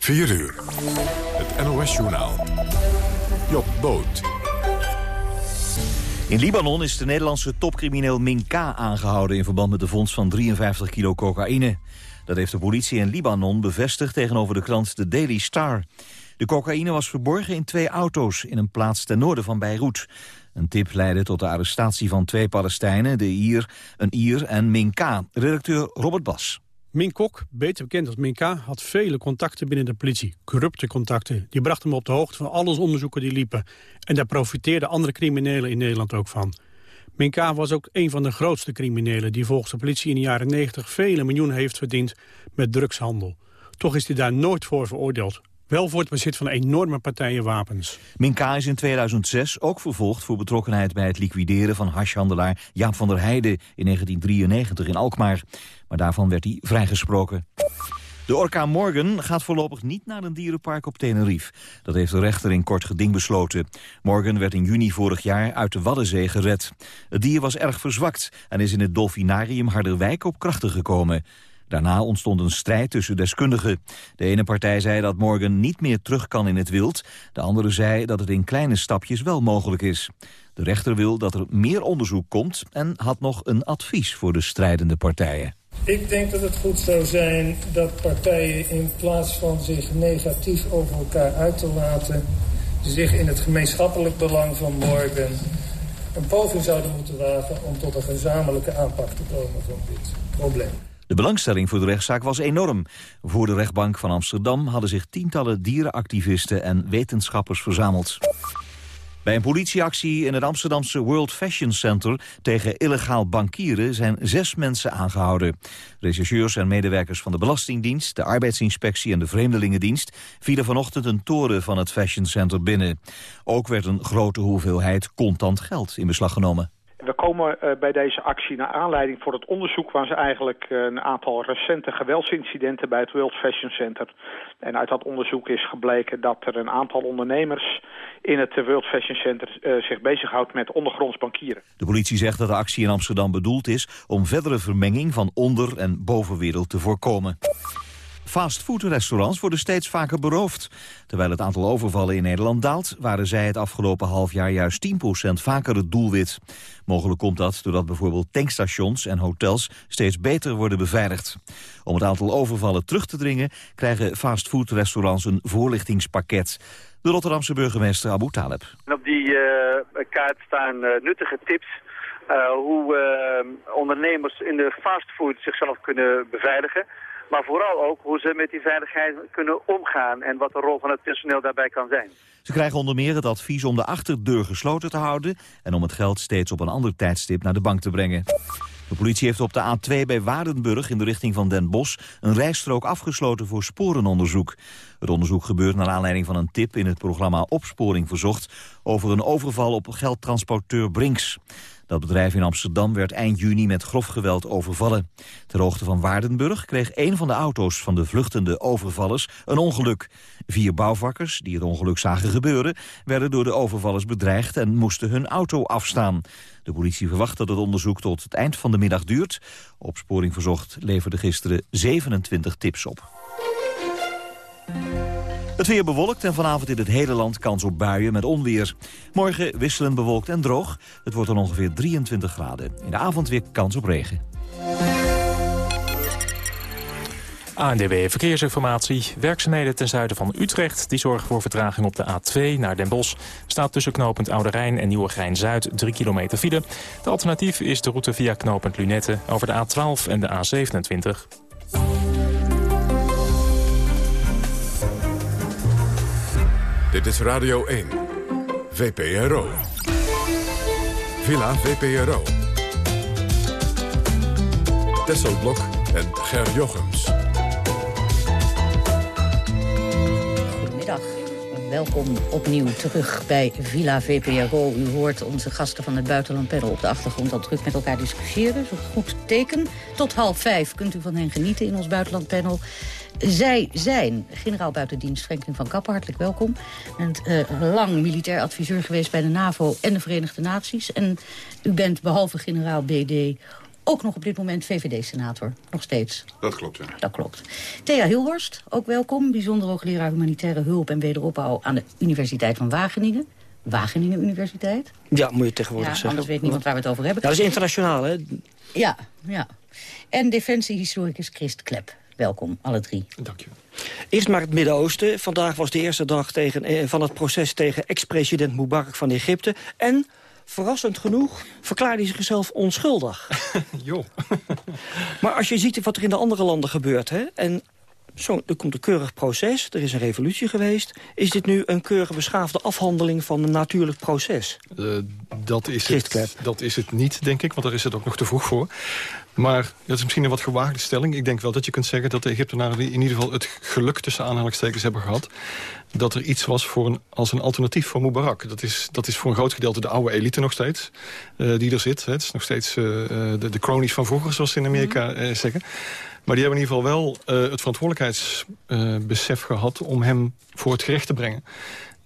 4 uur. Het NOS-journaal. Job Boot. In Libanon is de Nederlandse topcrimineel Minka aangehouden... in verband met de vondst van 53 kilo cocaïne. Dat heeft de politie in Libanon bevestigd tegenover de krant The Daily Star. De cocaïne was verborgen in twee auto's in een plaats ten noorden van Beirut. Een tip leidde tot de arrestatie van twee Palestijnen, de Ier, een Ier en Minka. Redacteur Robert Bas. Min Kok, beter bekend als Minka, had vele contacten binnen de politie. Corrupte contacten. Die brachten hem op de hoogte van alle onderzoeken die liepen. En daar profiteerden andere criminelen in Nederland ook van. Minka was ook een van de grootste criminelen... die volgens de politie in de jaren 90 vele miljoenen heeft verdiend met drugshandel. Toch is hij daar nooit voor veroordeeld. Wel voor het bezit van enorme partijen wapens. Minka is in 2006 ook vervolgd voor betrokkenheid bij het liquideren van hashhandelaar Jaap van der Heijden in 1993 in Alkmaar. Maar daarvan werd hij vrijgesproken. De orkaan Morgan gaat voorlopig niet naar een dierenpark op Tenerife. Dat heeft de rechter in kort geding besloten. Morgan werd in juni vorig jaar uit de Waddenzee gered. Het dier was erg verzwakt en is in het Dolfinarium Harderwijk op krachten gekomen. Daarna ontstond een strijd tussen deskundigen. De ene partij zei dat Morgan niet meer terug kan in het wild. De andere zei dat het in kleine stapjes wel mogelijk is. De rechter wil dat er meer onderzoek komt en had nog een advies voor de strijdende partijen. Ik denk dat het goed zou zijn dat partijen in plaats van zich negatief over elkaar uit te laten... zich in het gemeenschappelijk belang van Morgan een poging zouden moeten wagen... om tot een gezamenlijke aanpak te komen van dit probleem. De belangstelling voor de rechtszaak was enorm. Voor de rechtbank van Amsterdam hadden zich tientallen dierenactivisten en wetenschappers verzameld. Bij een politieactie in het Amsterdamse World Fashion Center tegen illegaal bankieren zijn zes mensen aangehouden. Rechercheurs en medewerkers van de Belastingdienst, de Arbeidsinspectie en de Vreemdelingendienst vielen vanochtend een toren van het Fashion Center binnen. Ook werd een grote hoeveelheid contant geld in beslag genomen. We komen uh, bij deze actie naar aanleiding voor het onderzoek... waar ze eigenlijk uh, een aantal recente geweldsincidenten bij het World Fashion Center. En uit dat onderzoek is gebleken dat er een aantal ondernemers... in het World Fashion Center uh, zich bezighoudt met ondergronds bankieren. De politie zegt dat de actie in Amsterdam bedoeld is... om verdere vermenging van onder- en bovenwereld te voorkomen. Fastfoodrestaurants worden steeds vaker beroofd. Terwijl het aantal overvallen in Nederland daalt... waren zij het afgelopen half jaar juist 10% vaker het doelwit. Mogelijk komt dat doordat bijvoorbeeld tankstations en hotels... steeds beter worden beveiligd. Om het aantal overvallen terug te dringen... krijgen fastfoodrestaurants een voorlichtingspakket. De Rotterdamse burgemeester Abu Taleb. Op die uh, kaart staan uh, nuttige tips... Uh, hoe ondernemers in de fastfood zichzelf kunnen beveiligen... Maar vooral ook hoe ze met die veiligheid kunnen omgaan en wat de rol van het personeel daarbij kan zijn. Ze krijgen onder meer het advies om de achterdeur gesloten te houden... en om het geld steeds op een ander tijdstip naar de bank te brengen. De politie heeft op de A2 bij Waardenburg in de richting van Den Bosch... een rijstrook afgesloten voor sporenonderzoek. Het onderzoek gebeurt naar aanleiding van een tip in het programma Opsporing Verzocht... over een overval op geldtransporteur Brinks. Dat bedrijf in Amsterdam werd eind juni met grof geweld overvallen. Ter hoogte van Waardenburg kreeg een van de auto's van de vluchtende overvallers een ongeluk. Vier bouwvakkers, die het ongeluk zagen gebeuren, werden door de overvallers bedreigd en moesten hun auto afstaan. De politie verwacht dat het onderzoek tot het eind van de middag duurt. Opsporing Verzocht leverde gisteren 27 tips op. Het weer bewolkt en vanavond in het hele land kans op buien met onweer. Morgen wisselend bewolkt en droog. Het wordt dan ongeveer 23 graden. In de avond weer kans op regen. ANDB Verkeersinformatie. Werkzaamheden ten zuiden van Utrecht... die zorgen voor vertraging op de A2 naar Den Bosch. Staat tussen knooppunt Oude Rijn en Nieuwegein-Zuid 3 kilometer file. De alternatief is de route via knooppunt Lunette... over de A12 en de A27. Dit is Radio 1. VPRO. Villa VPRO. Tesselblok en Ger Jochems. Goedemiddag. Welkom opnieuw terug bij Villa VPRO. U hoort onze gasten van het buitenlandpanel op de achtergrond al druk met elkaar discussiëren. Zo'n goed teken. Tot half vijf kunt u van hen genieten in ons buitenlandpanel. Zij zijn generaal buitendienst Franklin van Kappen, hartelijk welkom. U bent uh, lang militair adviseur geweest bij de NAVO en de Verenigde Naties. En u bent behalve generaal BD ook nog op dit moment VVD-senator. Nog steeds. Dat klopt, ja. Dat klopt. Thea Hilhorst, ook welkom. Bijzonder hoogleraar humanitaire hulp en wederopbouw aan de Universiteit van Wageningen. Wageningen Universiteit. Ja, moet je tegenwoordig ja, zeggen. Anders weet niemand waar we het over hebben. Ja, dat is internationaal, hè? Ja, ja. En defensiehistoricus Christ Klep. Welkom, alle drie. Dank je. Eerst maar het Midden-Oosten. Vandaag was de eerste dag tegen, eh, van het proces tegen ex-president Mubarak van Egypte. En, verrassend genoeg, verklaarde hij zichzelf onschuldig. Jo. maar als je ziet wat er in de andere landen gebeurt... Hè, en zo, er komt een keurig proces, er is een revolutie geweest... is dit nu een keurige beschaafde afhandeling van een natuurlijk proces? Uh, dat, is het, dat is het niet, denk ik, want daar is het ook nog te vroeg voor. Maar dat is misschien een wat gewaagde stelling. Ik denk wel dat je kunt zeggen dat de Egyptenaren in ieder geval het geluk tussen aanhalingstekens hebben gehad. Dat er iets was voor een, als een alternatief voor Mubarak. Dat is, dat is voor een groot gedeelte de oude elite nog steeds. Uh, die er zit. Het is nog steeds uh, de, de cronies van vroeger, zoals ze in Amerika mm -hmm. zeggen. Maar die hebben in ieder geval wel uh, het verantwoordelijkheidsbesef gehad... om hem voor het gerecht te brengen.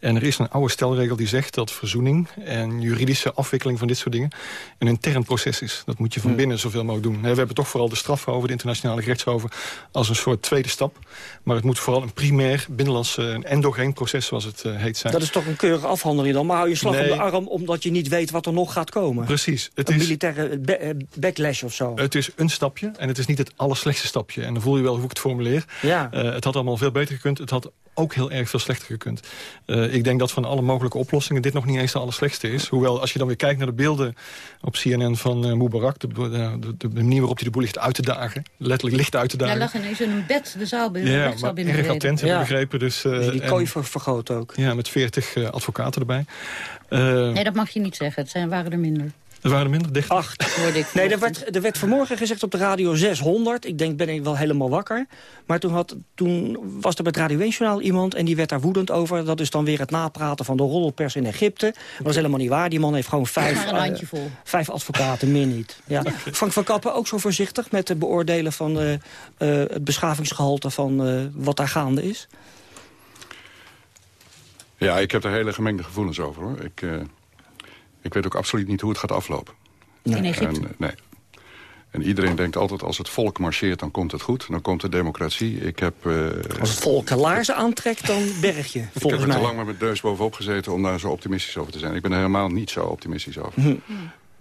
En er is een oude stelregel die zegt dat verzoening en juridische afwikkeling van dit soort dingen een intern proces is. Dat moet je van binnen zoveel mogelijk doen. We hebben toch vooral de strafhoven, de internationale gerechtshoven, als een soort tweede stap. Maar het moet vooral een primair binnenlands, een endogeen proces zoals het uh, heet zijn. Dat is toch een keurige afhandeling dan? Maar hou je slag nee. om de arm omdat je niet weet wat er nog gaat komen? Precies. Het een is, militaire ba backlash of zo? Het is een stapje en het is niet het allerslechtste stapje. En dan voel je wel hoe ik het formuleer. Ja. Uh, het had allemaal veel beter gekund. Het had ook heel erg veel slechter gekund. Uh, ik denk dat van alle mogelijke oplossingen dit nog niet eens de allerslechtste is. Hoewel, als je dan weer kijkt naar de beelden op CNN van uh, Mubarak... De, de, de, de, manier waarop hij de boel ligt uit te dagen. Letterlijk licht uit te dagen. Hij lag ineens in een bed, de zaal binnen. Ja, maar erg attent, heb ik begrepen. Dus, uh, dus die kooi ver vergroot ook. Ja, met veertig advocaten erbij. nee, dat mag je niet zeggen. Het zijn, waren er minder. Er waren er minder dicht. Acht. Hoorde ik nee, er werd, er werd vanmorgen gezegd op de radio 600. Ik denk, ben ik wel helemaal wakker. Maar toen, had, toen was er bij het Radio 1 Journaal iemand... en die werd daar woedend over. Dat is dan weer het napraten van de roddelpers in Egypte. Dat was helemaal niet waar. Die man heeft gewoon vijf, vol. Uh, vijf advocaten, meer niet. Ja. Ja. Frank van Kappen ook zo voorzichtig met het beoordelen van uh, uh, het beschavingsgehalte van wat daar gaande is? Ja, ik heb er hele gemengde gevoelens over, hoor. Ik... Ik weet ook absoluut niet hoe het gaat aflopen. Nee. In Egypte? En, nee. En iedereen denkt altijd, als het volk marcheert, dan komt het goed. Dan komt de democratie. Ik heb, uh, als het volk de laarzen aantrekt, dan berg je, volgens Ik heb er mij. te lang met mijn neus bovenop gezeten om daar zo optimistisch over te zijn. Ik ben er helemaal niet zo optimistisch over. Hm.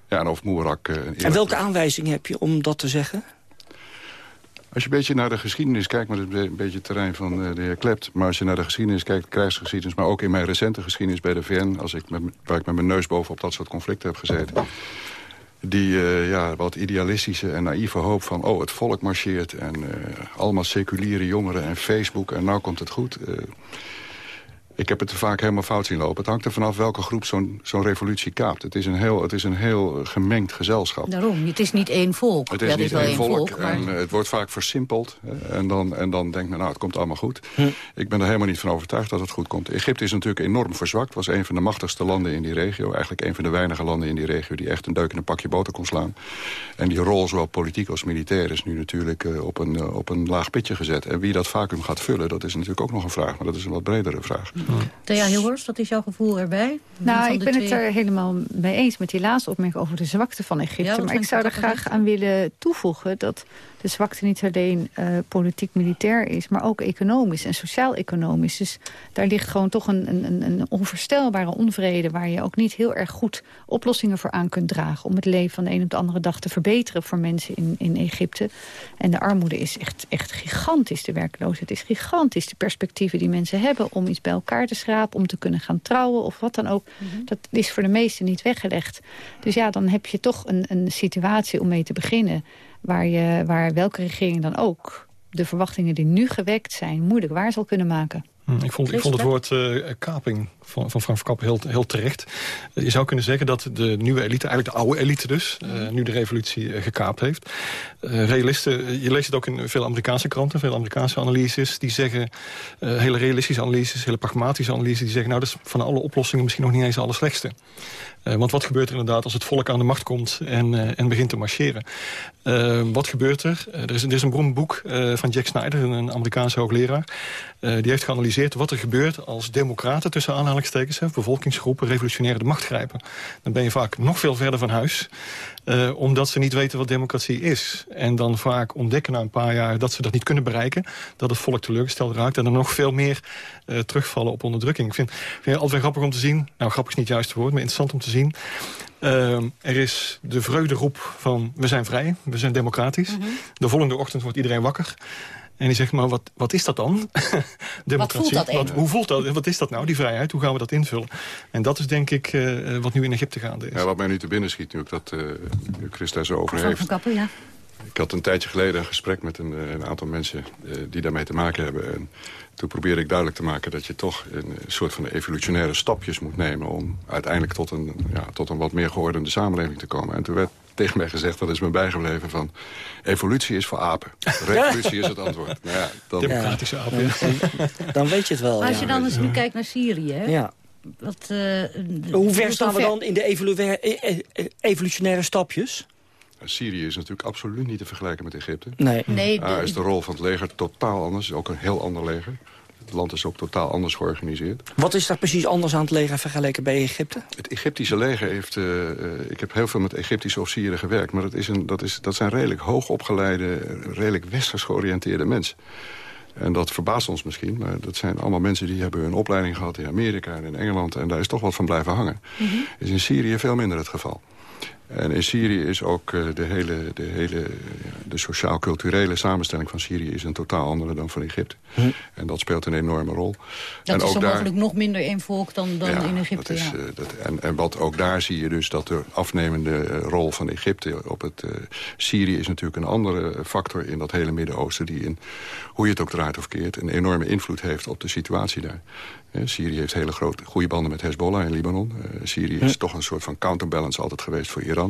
Ja, en over Moerak... Uh, en welke aanwijzing heb je om dat te zeggen? Als je een beetje naar de geschiedenis kijkt, maar dat is een beetje het terrein van uh, de heer Klept. Maar als je naar de geschiedenis kijkt, krijgsgeschiedenis, maar ook in mijn recente geschiedenis bij de VN, als ik met, waar ik met mijn neus bovenop dat soort conflicten heb gezeten. Die uh, ja, wat idealistische en naïeve hoop van, oh, het volk marcheert en uh, allemaal seculiere jongeren en Facebook en nou komt het goed. Ik heb het er vaak helemaal fout zien lopen. Het hangt er vanaf welke groep zo'n zo'n revolutie kaapt. Het is, een heel, het is een heel gemengd gezelschap. Daarom, het is niet één volk. Het is ja, niet is wel één volk, volk maar... en uh, het wordt vaak versimpeld. Uh, en, dan, en dan denkt men, nou, het komt allemaal goed. Hm. Ik ben er helemaal niet van overtuigd dat het goed komt. Egypte is natuurlijk enorm verzwakt. was een van de machtigste landen in die regio. Eigenlijk een van de weinige landen in die regio... die echt een deuk in een pakje boter kon slaan. En die rol, zowel politiek als militair... is nu natuurlijk uh, op, een, op een laag pitje gezet. En wie dat vacuüm gaat vullen, dat is natuurlijk ook nog een vraag. Maar dat is een wat bredere vraag. Hm. Ja, heel Horst, wat is jouw gevoel erbij? Nou, ik ben twee... het er helemaal mee eens met die laatste opmerking over de zwakte van Egypte. Ja, maar ik zou er graag aan willen toevoegen dat de zwakte niet alleen uh, politiek-militair is... maar ook economisch en sociaal-economisch. Dus daar ligt gewoon toch een, een, een onvoorstelbare onvrede... waar je ook niet heel erg goed oplossingen voor aan kunt dragen... om het leven van de een op de andere dag te verbeteren voor mensen in, in Egypte. En de armoede is echt, echt gigantisch, de werkloosheid is gigantisch. De perspectieven die mensen hebben om iets bij elkaar te schrapen... om te kunnen gaan trouwen of wat dan ook... Mm -hmm. dat is voor de meesten niet weggelegd. Dus ja, dan heb je toch een, een situatie om mee te beginnen waar, je, waar welke regering dan ook de verwachtingen die nu gewekt zijn... moeilijk waar zal kunnen maken. Ik vond, ik vond het woord uh, kaping van, van Frank Verkappen heel, heel terecht. Je zou kunnen zeggen dat de nieuwe elite, eigenlijk de oude elite dus... Uh, nu de revolutie uh, gekaapt heeft. realisten, je leest het ook in veel Amerikaanse kranten, veel Amerikaanse analyses... die zeggen, hele realistische analyses, hele pragmatische analyses... die zeggen, nou, dat is van alle oplossingen misschien nog niet eens de allerslechtste. Want wat gebeurt er inderdaad als het volk aan de macht komt en, en begint te marcheren? wat gebeurt er? er, is, er is een beroemd boek van Jack Snyder, een Amerikaanse hoogleraar. die heeft geanalyseerd wat er gebeurt als democraten tussen aanhalingstekens... bevolkingsgroepen revolutionaire de macht grijpen. Dan ben je vaak nog veel verder van huis. Uh, omdat ze niet weten wat democratie is. En dan vaak ontdekken na een paar jaar dat ze dat niet kunnen bereiken. Dat het volk teleurgesteld raakt. En dan nog veel meer uh, terugvallen op onderdrukking. Ik vind, vind het altijd grappig om te zien. Nou, grappig is niet het juiste woord, maar interessant om te zien. Uh, er is de vreugderoep van we zijn vrij, we zijn democratisch. Mm -hmm. De volgende ochtend wordt iedereen wakker. En die zegt, maar wat, wat is dat dan? Democratie. Wat voelt dat hoe voelt dat? Wat is dat nou, die vrijheid? Hoe gaan we dat invullen? En dat is denk ik uh, wat nu in Egypte gaande is. Ja, wat mij nu te binnen schiet, nu ik dat uh, Chris daar zo over heeft. Van Kappel, ja. Ik had een tijdje geleden een gesprek met een, een aantal mensen uh, die daarmee te maken hebben. En toen probeerde ik duidelijk te maken dat je toch een soort van evolutionaire stapjes moet nemen... om uiteindelijk tot een, ja, tot een wat meer geordende samenleving te komen. En toen werd tegen mij gezegd, dat is me bijgebleven van... evolutie is voor apen. Revolutie is het antwoord. Nou ja, dan... Democratische apen. Dan weet je het wel. Maar als je dan eens nu kijkt naar Syrië... Hè? Ja. Wat, uh, Hoe ver staan we dan in de evolutionaire stapjes? Syrië is natuurlijk absoluut niet te vergelijken met Egypte. Nee. nee Daar is de rol van het leger totaal anders. Ook een heel ander leger. Het land is ook totaal anders georganiseerd. Wat is daar precies anders aan het leger vergeleken bij Egypte? Het Egyptische leger heeft... Uh, ik heb heel veel met Egyptische officieren gewerkt... maar dat, is een, dat, is, dat zijn redelijk hoogopgeleide, redelijk westers georiënteerde mensen. En dat verbaast ons misschien, maar dat zijn allemaal mensen... die hebben hun opleiding gehad in Amerika en in Engeland... en daar is toch wat van blijven hangen. Mm -hmm. is in Syrië veel minder het geval. En in Syrië is ook uh, de hele, de, hele de sociaal-culturele samenstelling van Syrië... is een totaal andere dan van Egypte. Hm. En dat speelt een enorme rol. Dat en is ook daar, mogelijk nog minder één volk dan, dan ja, in Egypte. Dat is, ja. uh, dat, en, en wat ook daar zie je dus dat de afnemende uh, rol van Egypte op het... Syrië is natuurlijk een andere factor in dat hele Midden-Oosten... die in, hoe je het ook draait of keert... een enorme invloed heeft op de situatie daar. Syrië heeft hele grote, goede banden met Hezbollah in Libanon. Uh, Syrië is toch een soort van counterbalance altijd geweest voor Iran.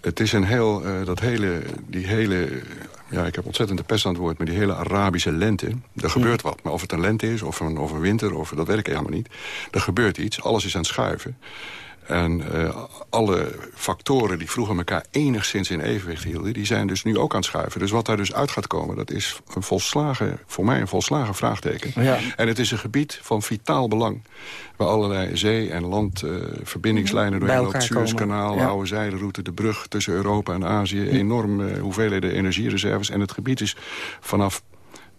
Het is een heel, uh, dat hele, die hele, ja, ik heb ontzettend de pest aan het woord... maar die hele Arabische lente, er gebeurt wat. Maar of het een lente is, of een, of een winter, of, dat weet ik helemaal niet. Er gebeurt iets, alles is aan het schuiven. En uh, alle factoren die vroeger elkaar enigszins in evenwicht hielden... die zijn dus nu ook aan het schuiven. Dus wat daar dus uit gaat komen, dat is een volslagen, voor mij een volslagen vraagteken. Ja. En het is een gebied van vitaal belang... waar allerlei zee- en landverbindingslijnen uh, doorheen loopt. Suezkanaal, ja. oude zijderoute, de brug tussen Europa en Azië. Enorm uh, hoeveelheden energiereserves. En het gebied is vanaf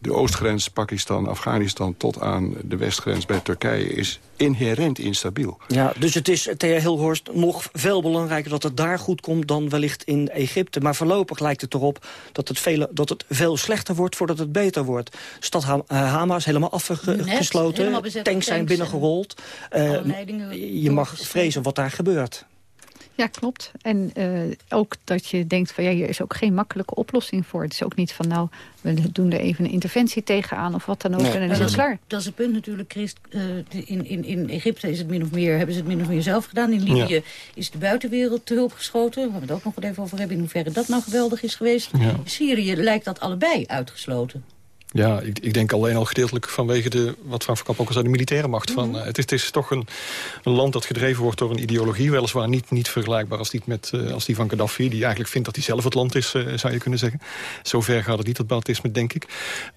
de oostgrens Pakistan, Afghanistan... tot aan de westgrens bij Turkije is inherent instabiel. Ja, dus het is, Thea Hilhorst, nog veel belangrijker dat het daar goed komt... dan wellicht in Egypte. Maar voorlopig lijkt het erop dat het, vele, dat het veel slechter wordt... voordat het beter wordt. Stad Hama is helemaal afgesloten. Tanks zijn binnengerold. Uh, je mag vrezen wat daar gebeurt. Ja, klopt. En uh, ook dat je denkt van ja, hier is ook geen makkelijke oplossing voor. Het is ook niet van nou, we doen er even een interventie tegenaan of wat dan ook nee. en dan is het klaar. Dat is het punt natuurlijk, Christ. Uh, in, in, in Egypte is het min of meer, hebben ze het min of meer zelf gedaan. In Libië ja. is de buitenwereld te hulp geschoten. Waar we het ook nog even over hebben in hoeverre dat nou geweldig is geweest. Ja. In Syrië lijkt dat allebei uitgesloten. Ja, ik, ik, denk alleen al gedeeltelijk vanwege de, wat Frank van Kamp ook al zei, de militaire macht. Van, mm -hmm. uh, het, is, het, is, toch een, een, land dat gedreven wordt door een ideologie. Weliswaar niet, niet vergelijkbaar als die, met, uh, als die van Gaddafi. Die eigenlijk vindt dat hij zelf het land is, uh, zou je kunnen zeggen. Zover gaat het niet, dat Baatisme, denk ik.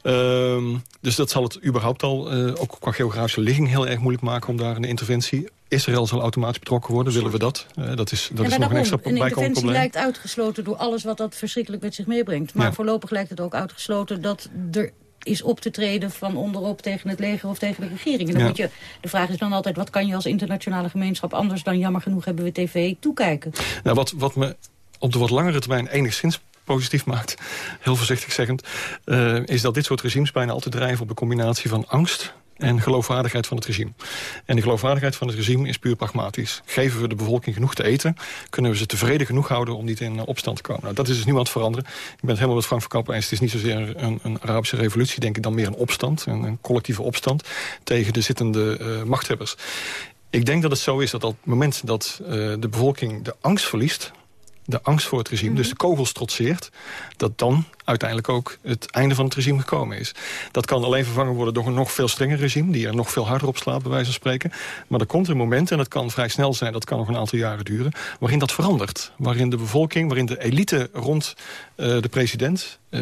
Um, dus dat zal het überhaupt al, ook qua geografische ligging, heel erg moeilijk maken om daar een interventie Israël zal automatisch betrokken worden, willen we dat? Uh, dat is, dat is nog een extra Een interventie lijkt uitgesloten door alles wat dat verschrikkelijk met zich meebrengt. Maar ja. voorlopig lijkt het ook uitgesloten dat er is op te treden van onderop tegen het leger of tegen de regering. En dan ja. moet je, de vraag is dan altijd, wat kan je als internationale gemeenschap anders dan jammer genoeg hebben we tv toekijken? Nou, wat, wat me op de wat langere termijn enigszins positief maakt, heel voorzichtig zeggend, uh, is dat dit soort regimes bijna altijd drijven op de combinatie van angst en geloofwaardigheid van het regime. En de geloofwaardigheid van het regime is puur pragmatisch. Geven we de bevolking genoeg te eten... kunnen we ze tevreden genoeg houden om niet in opstand te komen. Nou, dat is dus nu aan het veranderen. Ik ben het helemaal met Frank van Kappen eens. Het is niet zozeer een, een, Arabische revolutie, denk ik, dan meer een opstand. Een, een collectieve opstand tegen de zittende uh, machthebbers. Ik denk dat het zo is dat op het moment dat uh, de bevolking de angst verliest de angst voor het regime, mm -hmm. dus de kogels trotseert... dat dan uiteindelijk ook het einde van het regime gekomen is. Dat kan alleen vervangen worden door een nog veel strenger regime... die er nog veel harder op slaat, bij wijze van spreken. Maar er komt een moment, en dat kan vrij snel zijn... dat kan nog een aantal jaren duren, waarin dat verandert. Waarin de bevolking, waarin de elite rond uh, de president uh,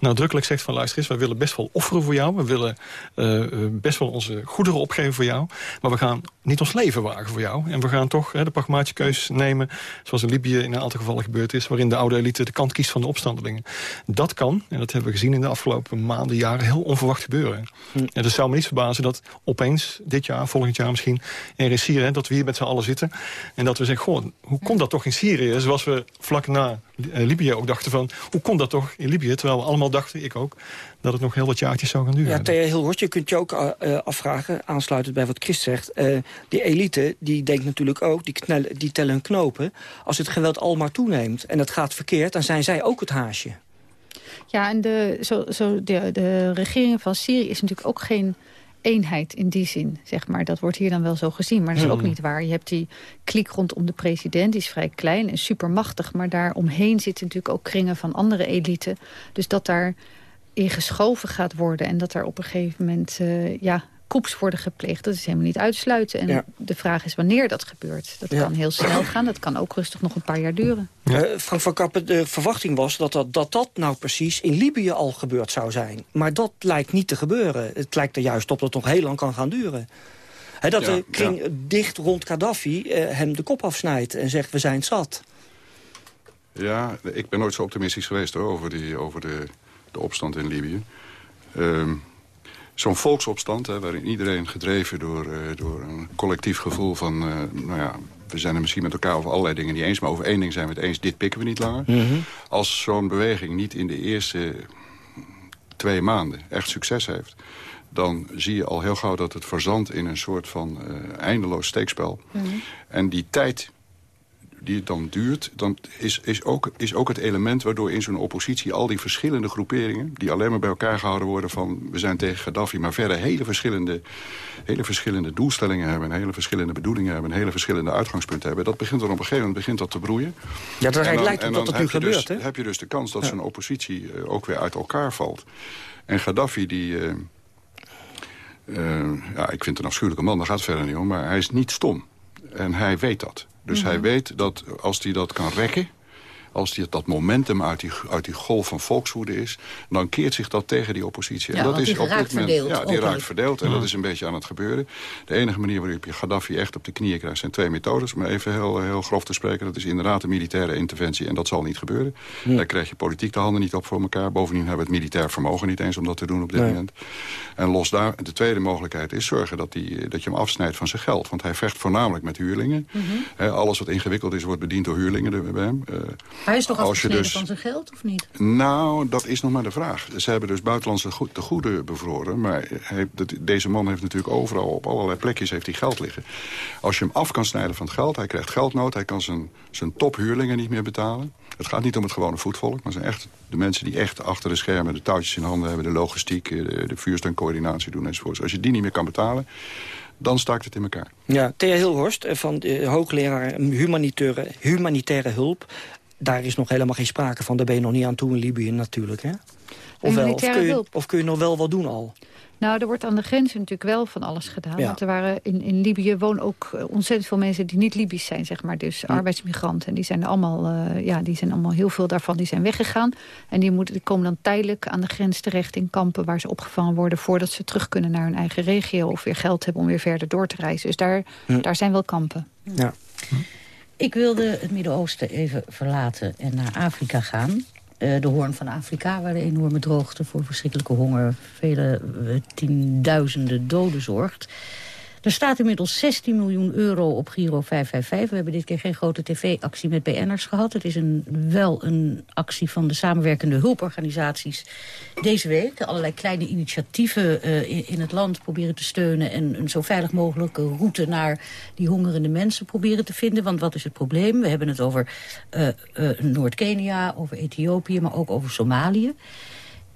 nadrukkelijk zegt van luister eens, wij willen best wel offeren voor jou. We willen uh, best wel onze goederen opgeven voor jou. Maar we gaan niet ons leven wagen voor jou. En we gaan toch de pragmatische keuzes nemen, zoals in Libië in een aantal gevallen gebeurd is, waarin de oude elite de kant kiest van de opstandelingen. Dat kan, en dat hebben we gezien in de afgelopen maanden, jaren, heel onverwacht gebeuren. Hm. En het zou me niet verbazen dat opeens dit jaar, volgend jaar misschien, er in Syrië, dat we hier met z'n allen zitten. En dat we zeggen, goh, hoe komt dat toch in Syrië? Zoals we vlak na Libië ook dachten van, hoe komt dat toch in Libië? Terwijl we allemaal dachten, ik ook, dat het nog heel wat jaartjes zou gaan duren. Ja, Thea Hilhorst, je kunt je ook uh, afvragen, aansluitend bij wat Christ zegt. Uh, die elite, die denkt natuurlijk ook, die, knellen, die tellen knopen. Als het geweld al maar toeneemt en het gaat verkeerd, dan zijn zij ook het haasje. Ja, en de, zo, zo de, de regering van Syrië is natuurlijk ook geen eenheid in die zin, zeg maar. Dat wordt hier dan wel zo gezien, maar dat is ook hmm. niet waar. Je hebt die kliek rondom de president, die is vrij klein en supermachtig... maar daar omheen zitten natuurlijk ook kringen van andere elite. Dus dat daar in geschoven gaat worden en dat daar op een gegeven moment... Uh, ja, koeps worden gepleegd. Dat is helemaal niet uitsluiten. En de vraag is wanneer dat gebeurt. Dat kan heel snel gaan. Dat kan ook rustig nog een paar jaar duren. Uh, Frank van Kappen, de verwachting was dat dat, dat dat nou precies in Libië al gebeurd zou zijn. Maar dat lijkt niet te gebeuren. Het lijkt er juist op dat het nog heel lang kan gaan duren. dat de kring dicht rond Gaddafi uh, hem de kop afsnijdt en zegt we zijn zat. Ja, ik ben nooit zo optimistisch geweest hoor, over, die, over de, de opstand in Libië. Uh, zo'n volksopstand... Hè, waarin iedereen gedreven door, uh, door een collectief gevoel van... Uh, nou ja, we zijn er misschien met elkaar over allerlei dingen niet eens... maar over één ding zijn we het eens, dit pikken we niet langer. Mm -hmm. Als zo'n beweging niet in de eerste twee maanden echt succes heeft... dan zie je al heel gauw dat het verzandt in een soort van uh, eindeloos steekspel. Mm -hmm. En die tijd die het dan duurt... dan is, is, ook, is ook het element waardoor in zo'n oppositie... al die verschillende groeperingen, die alleen maar bij elkaar gehouden worden... van we zijn tegen Gaddafi, maar verder hele verschillende, hele verschillende doelstellingen hebben... hele verschillende bedoelingen hebben, hele verschillende uitgangspunten hebben... dat begint dan op een gegeven moment begint dat te broeien. Ja, dat lijkt op dat het nu gebeurt, dus, heb je dus de kans dat ja. zo'n oppositie uh, ook weer uit elkaar valt. En Gaddafi, die... Uh, uh, ja, ik vind het een afschuwelijke man, daar gaat het verder niet om... maar hij is niet stom. En hij weet dat. Dus hij weet dat als hij dat kan rekken als die, dat momentum uit die, uit die golf van volkswoede is... dan keert zich dat tegen die oppositie. Ja, en dat is die op dit moment, verdeeld. Ja, die raakt verdeeld. En dat is een beetje aan het gebeuren. De enige manier waarop je Gaddafi echt op de knieën krijgt... zijn twee methodes. Om even heel, heel grof te spreken. Dat is inderdaad een militaire interventie. En dat zal niet gebeuren. Ja. Daar krijg je politiek de handen niet op voor elkaar. Bovendien hebben we het militair vermogen niet eens om dat te doen op dit nee. moment. En los daar, de tweede mogelijkheid is zorgen dat, die, dat je hem afsnijdt van zijn geld. Want hij vecht voornamelijk met huurlingen. Mm -hmm. He, alles wat ingewikkeld is, wordt bediend door huurlingen bij hem. Uh, hij is toch afgesneden dus, van zijn geld, of niet? Nou, dat is nog maar de vraag. Ze hebben dus buitenlandse go de goede bevroren. Maar hij, dat, deze man heeft natuurlijk overal, op allerlei plekjes, heeft hij geld liggen. Als je hem af kan snijden van het geld, hij krijgt geldnood... hij kan zijn, zijn tophuurlingen niet meer betalen. Het gaat niet om het gewone voetvolk, maar zijn echt de mensen die echt achter de schermen... de touwtjes in handen hebben, de logistiek, de, de vuursteuncoördinatie doen enzovoort. Als je die niet meer kan betalen dan staakt het in elkaar. Ja, Thea Hilhorst van de hoogleraar humanitaire, humanitaire hulp daar is nog helemaal geen sprake van. Daar ben je nog niet aan toe in Libië natuurlijk. Hè? Of, wel, of, kun je, of kun je nog wel wat doen al? Nou, er wordt aan de grenzen natuurlijk wel van alles gedaan. Ja. Want er waren in, in Libië wonen ook eh, ontzettend veel mensen die niet Libisch zijn, zeg maar. Dus arbeidsmigranten. En die zijn allemaal, uh, ja, die zijn allemaal heel veel daarvan die zijn weggegaan. En die, moeten, die komen dan tijdelijk aan de grens terecht in kampen waar ze opgevangen worden voordat ze terug kunnen naar hun eigen regio of weer geld hebben om weer verder door te reizen. Dus daar, hm. daar zijn wel kampen. Ja. Ik wilde het Midden-Oosten even verlaten en naar Afrika gaan. Uh, de Hoorn van Afrika, waar de enorme droogte voor verschrikkelijke honger... vele uh, tienduizenden doden zorgt. Er staat inmiddels 16 miljoen euro op Giro 555. We hebben dit keer geen grote tv-actie met BN'ers gehad. Het is een, wel een actie van de samenwerkende hulporganisaties deze week. Allerlei kleine initiatieven uh, in, in, het land proberen te steunen... en een zo veilig mogelijke route naar die hongerende mensen proberen te vinden. Want wat is het probleem? We hebben het over uh, uh, Noord-Kenia, over Ethiopië, maar ook over Somalië.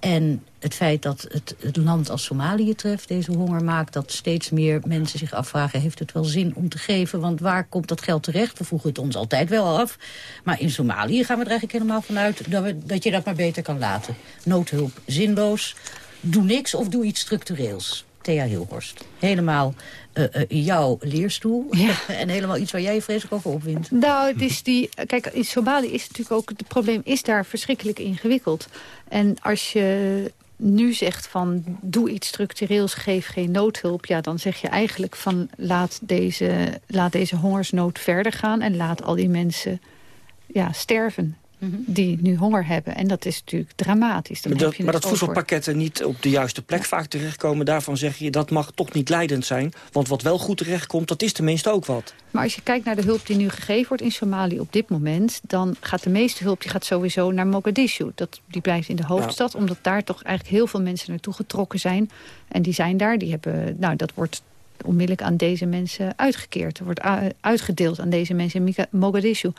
En het feit dat het, het land als Somalië treft, deze honger maakt... dat steeds meer mensen zich afvragen, heeft het wel zin om te geven? Want waar komt dat geld terecht? We vroegen het ons altijd wel af. Maar in Somalië gaan we er eigenlijk helemaal vanuit... dat, we, dat je dat maar beter kan laten. Noodhulp zinloos. Doe niks of doe iets structureels. Thea Hilhorst. Helemaal uh, uh, jouw leerstoel. Ja. en helemaal iets waar jij je vreselijk over opwint. Nou, het is die, kijk, in Somalië is natuurlijk ook... het probleem is daar verschrikkelijk ingewikkeld. En als je nu zegt van doe iets structureels, geef geen noodhulp... ja, dan zeg je eigenlijk van laat deze, laat deze hongersnood verder gaan... en laat al die mensen ja, sterven. Mhm. die nu honger hebben. En dat is natuurlijk dramatisch. Dan maar dat, maar dat voedselpakketten niet op de juiste plek vaak terechtkomen... daarvan zeg je dat mag toch niet leidend zijn. Want wat wel goed terechtkomt, dat is tenminste ook wat. Maar als je kijkt naar de hulp die nu gegeven wordt in Somalië op dit moment... dan gaat de meeste hulp die gaat sowieso naar Mogadishu. Dat, die blijft in de hoofdstad, omdat daar toch eigenlijk heel veel mensen naartoe getrokken zijn. En die zijn daar, die hebben, nou, dat wordt onmiddellijk aan deze mensen uitgekeerd. Er wordt uitgedeeld aan deze mensen in Mogadishu.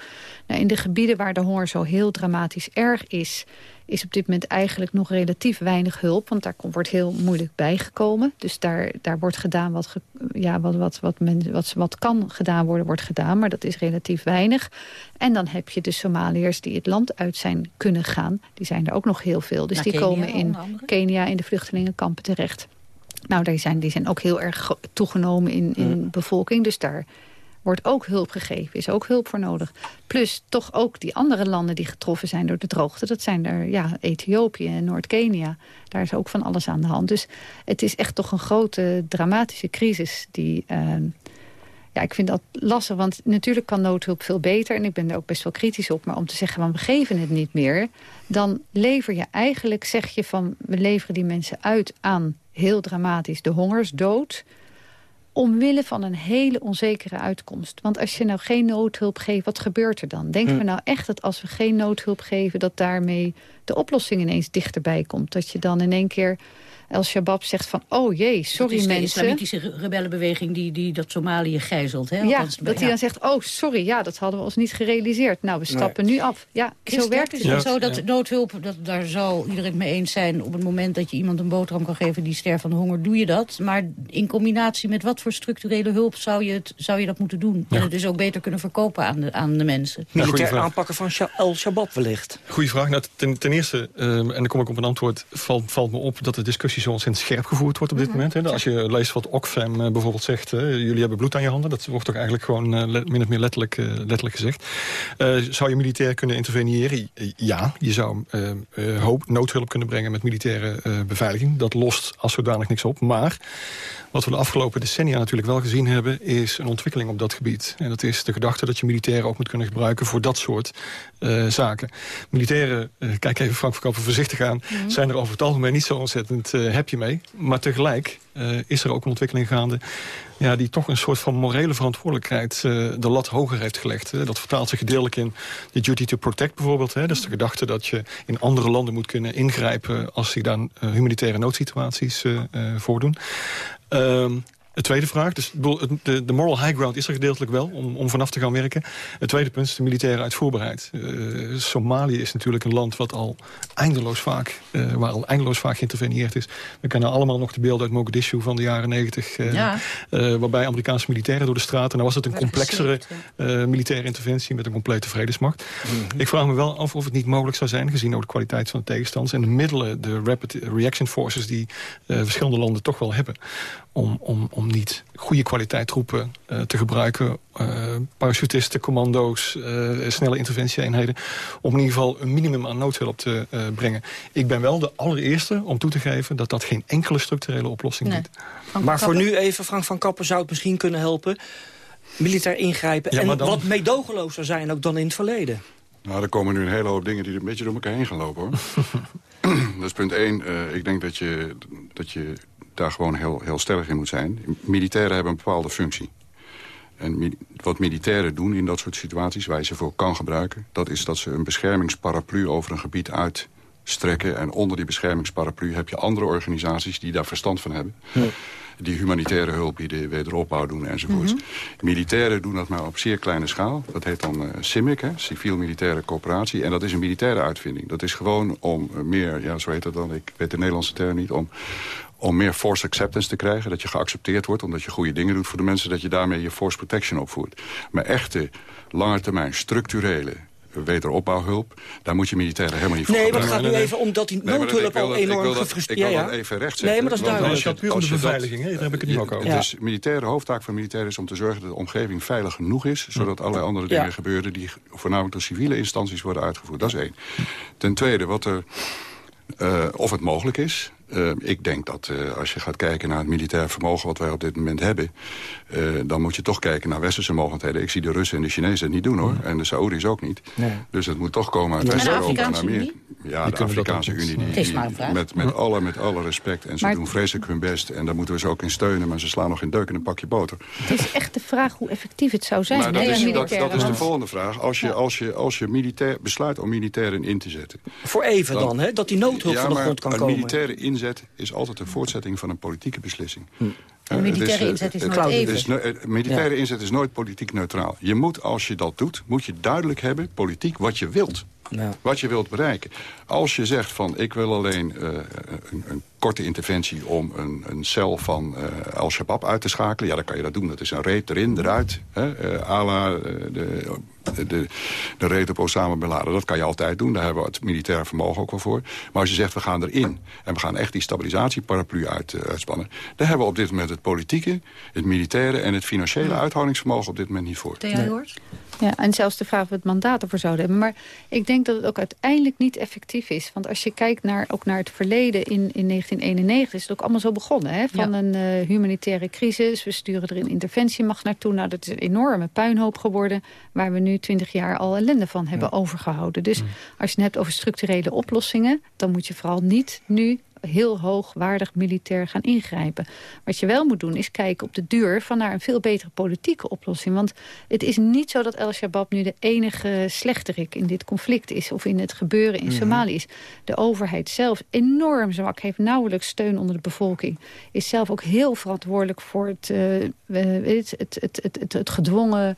Nou, in de gebieden waar de honger zo heel dramatisch erg is... is op dit moment eigenlijk nog relatief weinig hulp. Want daar wordt heel moeilijk bijgekomen. Dus daar, daar wordt gedaan wat, ja, wat, wat, wat, men, wat, wat kan gedaan worden, wordt gedaan. Maar dat is relatief weinig. En dan heb je de Somaliërs die het land uit zijn kunnen gaan. Die zijn er ook nog heel veel. Dus die komen in Kenia in de vluchtelingenkampen terecht. Nou, die zijn, die zijn ook heel erg toegenomen in, in bevolking. Dus daar wordt ook hulp gegeven, is ook hulp voor nodig. Plus toch ook die andere landen die getroffen zijn door de droogte. Dat zijn er ja, Ethiopië en Noord-Kenia. Daar is ook van alles aan de hand. Dus het is echt toch een grote dramatische crisis die... Ehm, ja, ik vind dat lastig, want natuurlijk kan noodhulp veel beter... en ik ben er ook best wel kritisch op. Maar om te zeggen, van we geven het niet meer... dan lever je eigenlijk, zeg je van... we leveren die mensen uit aan heel dramatisch de hongersdood omwille van een hele onzekere uitkomst. Want als je nou geen noodhulp geeft, wat gebeurt er dan? Denken hm. we nou echt dat als we geen noodhulp geven... dat daarmee de oplossing ineens dichterbij komt? Dat je dan in één keer El-Shabaab zegt van, oh jee, sorry mensen. de islamitische rebellenbeweging die, die dat Somalië gijzelt. Hè? Ja, dat hij dan zegt, oh sorry, ja, dat hadden we ons niet gerealiseerd. Nou, we stappen nu af. Ja, zo werkt het. Is zo dat noodhulp, dat, daar zou iedereen mee eens zijn... op het moment dat je iemand een boterham kan geven die sterft van de honger, doe je dat. Maar in combinatie met wat voor structurele hulp zou je, het, zou je dat moeten doen? En het dus ook beter kunnen verkopen aan de, aan de mensen. Militair aanpakken van El-Shabaab wellicht. Goeie vraag. Nou, ten, ten eerste, uh, en dan kom ik op een antwoord, valt, valt me op dat de discussie discussie zo ontzettend scherp gevoerd wordt op dit mhm. moment. Hè. Als je leest wat Oxfam eh, bijvoorbeeld zegt, jullie hebben bloed aan je handen. Dat wordt toch eigenlijk gewoon uh, min of meer letterlijk, uh, letterlijk gezegd. zou je militair kunnen interveneren? Ja, je zou hoop, noodhulp kunnen brengen met militaire beveiliging. Dat lost als zodanig niks op. Maar wat we de afgelopen decennia natuurlijk wel gezien hebben... is een ontwikkeling op dat gebied. En dat is de gedachte dat je militairen ook moet kunnen gebruiken... voor dat soort zaken. Militairen, kijk even Frank Verkoper voorzichtig aan... Mhm. zijn er over het algemeen niet zo ontzettend uh, happy mee. Maar tegelijk is er ook een ontwikkeling gaande... Ja, die toch een soort van morele verantwoordelijkheid de lat hoger heeft gelegd. Dat vertaalt zich gedeeltelijk in de duty to protect bijvoorbeeld. Hè. Is de gedachte dat je in andere landen moet kunnen ingrijpen... als zich dan humanitaire noodsituaties voordoen. Um, de tweede vraag, dus de, de, moral high ground is er gedeeltelijk wel om, om vanaf te gaan werken. Het tweede punt is de militaire uitvoerbaarheid. Uh, Somalië is natuurlijk een land wat al eindeloos vaak, uh, waar al eindeloos vaak geïnterveneerd is. We kennen allemaal nog de beelden uit Mogadishu van de jaren negentig. Uh, waarbij Amerikaanse militairen door de straten. Nou was het een complexere militaire interventie met een complete vredesmacht. Mhm. Ik vraag me wel af of het niet mogelijk zou zijn, gezien ook de kwaliteit van de tegenstanders en de middelen, de rapid reaction forces die verschillende landen toch wel hebben. Om, om, om niet goede kwaliteit troepen uh, te gebruiken. Uh, parachutisten, commando's, uh, snelle interventieeenheden. Om in ieder geval een minimum aan noodhulp te brengen. Ik ben wel de allereerste om toe te geven dat dat geen enkele structurele oplossing nee. biedt. Maar voor nu even, Frank van Kappen zou het misschien kunnen helpen. Militair ingrijpen en dan... wat meedogenlozer zijn ook dan in het verleden. Nou, er komen nu een hele hoop dingen die een beetje door elkaar heen gaan lopen, hoor. dat is punt één. ik denk dat je, dat je daar gewoon heel, heel stellig in moet zijn. Militairen hebben een bepaalde functie. En wat militairen doen in dat soort situaties, waar je ze voor kan gebruiken... dat is dat ze een beschermingsparaplu over een gebied uitstrekken. En onder die beschermingsparaplu heb je andere organisaties die daar verstand van hebben. Ja. die humanitaire hulp bieden, wederopbouw doen enzovoorts. Mm Militairen doen dat maar op zeer kleine schaal. Dat heet dan uh, CIMIC, civiel-militaire coöperatie. En dat is een militaire uitvinding. Dat is gewoon om meer, ja, zo heet dat dan, ik weet de Nederlandse term niet... om, om meer force acceptance te krijgen. Dat je geaccepteerd wordt omdat je goede dingen doet voor de mensen. Dat je daarmee je force protection opvoert. Maar echte, lange termijn, structurele wederopbouwhulp. Daar moet je militairen helemaal niet voor Nee, maar het gaat nu even omdat die noodhulp al enorm gefrustreerd is. Ik wil dat even recht Nee, maar dat is duidelijk. Als je, puur om de beveiliging, daar heb ik het nu ook over. Dus militaire hoofdtaak van militairen is om te zorgen dat de omgeving veilig genoeg is. Zodat allerlei andere dingen gebeuren die voornamelijk door civiele instanties worden uitgevoerd. Dat is één. Ten tweede, wat er, uh, of het mogelijk is. Uh, ik denk dat uh, als je gaat kijken naar het militair vermogen wat wij op dit moment hebben... Uh, dan moet je toch kijken naar westerse mogelijkheden. Ik zie de Russen en de Chinezen het niet doen hoor. En de Saoedi's ook niet. Nee. Dus het moet toch komen uit West-Europa naar meer. Ja, de Afrikaanse Unie. Die, die, met, met, alle, met alle respect. En ze maar doen vreselijk hun best. En daar moeten we ze ook in steunen. Maar ze slaan nog in deuk in een pakje boter. Het is echt de vraag hoe effectief het zou zijn. Maar dat, is, dat, dat is de volgende vraag. Als je, als je, als je militair besluit om militairen in te zetten... Voor even dan, dan hè? Dat die noodhulp ja, van de grond kan komen. een militaire inzet is altijd een voortzetting van een politieke beslissing. Hm. Een militaire inzet is nooit even. militaire inzet is nooit politiek neutraal. Je moet, als je dat doet, moet je duidelijk hebben, politiek, wat je wilt. Ja. Wat je wilt bereiken. Als je zegt van, ik wil alleen uh, een, een, korte interventie... om een, een cel van uh, Al-Shabaab uit te schakelen... ja, dan kan je dat doen. Dat is een reet erin, eruit. Hè, uh, à la de, de, de, de reet op Osama Bin Laden. Dat kan je altijd doen. Daar hebben we het militaire vermogen ook wel voor. Maar als je zegt, we gaan erin... en we gaan echt die stabilisatieparaplu uit, uitspannen... dan hebben we op dit moment het politieke, het militaire... en het financiële uithoudingsvermogen op dit moment niet voor. Nee. Ja, en zelfs de vraag of we het mandaat ervoor zouden hebben. Maar ik denk dat het ook uiteindelijk niet effectief is. Want als je kijkt naar, ook naar het verleden in, in 1991... is het ook allemaal zo begonnen. Hè? Van een uh, humanitaire crisis. We sturen er een interventiemacht naartoe. Nou, dat is een enorme puinhoop geworden... waar we nu twintig jaar al ellende van hebben ja. overgehouden. Dus als je het hebt over structurele oplossingen... dan moet je vooral niet nu heel hoogwaardig militair gaan ingrijpen. Wat je wel moet doen is kijken op de duur van naar een veel betere politieke oplossing. Want het is niet zo dat El Shabaab nu de enige slechterik in dit conflict is... of in het gebeuren in mm -hmm. Somalië is. De overheid zelf enorm zwak, heeft nauwelijks steun onder de bevolking. Is zelf ook heel verantwoordelijk voor het, uh, het, het, het, het, het, gedwongen...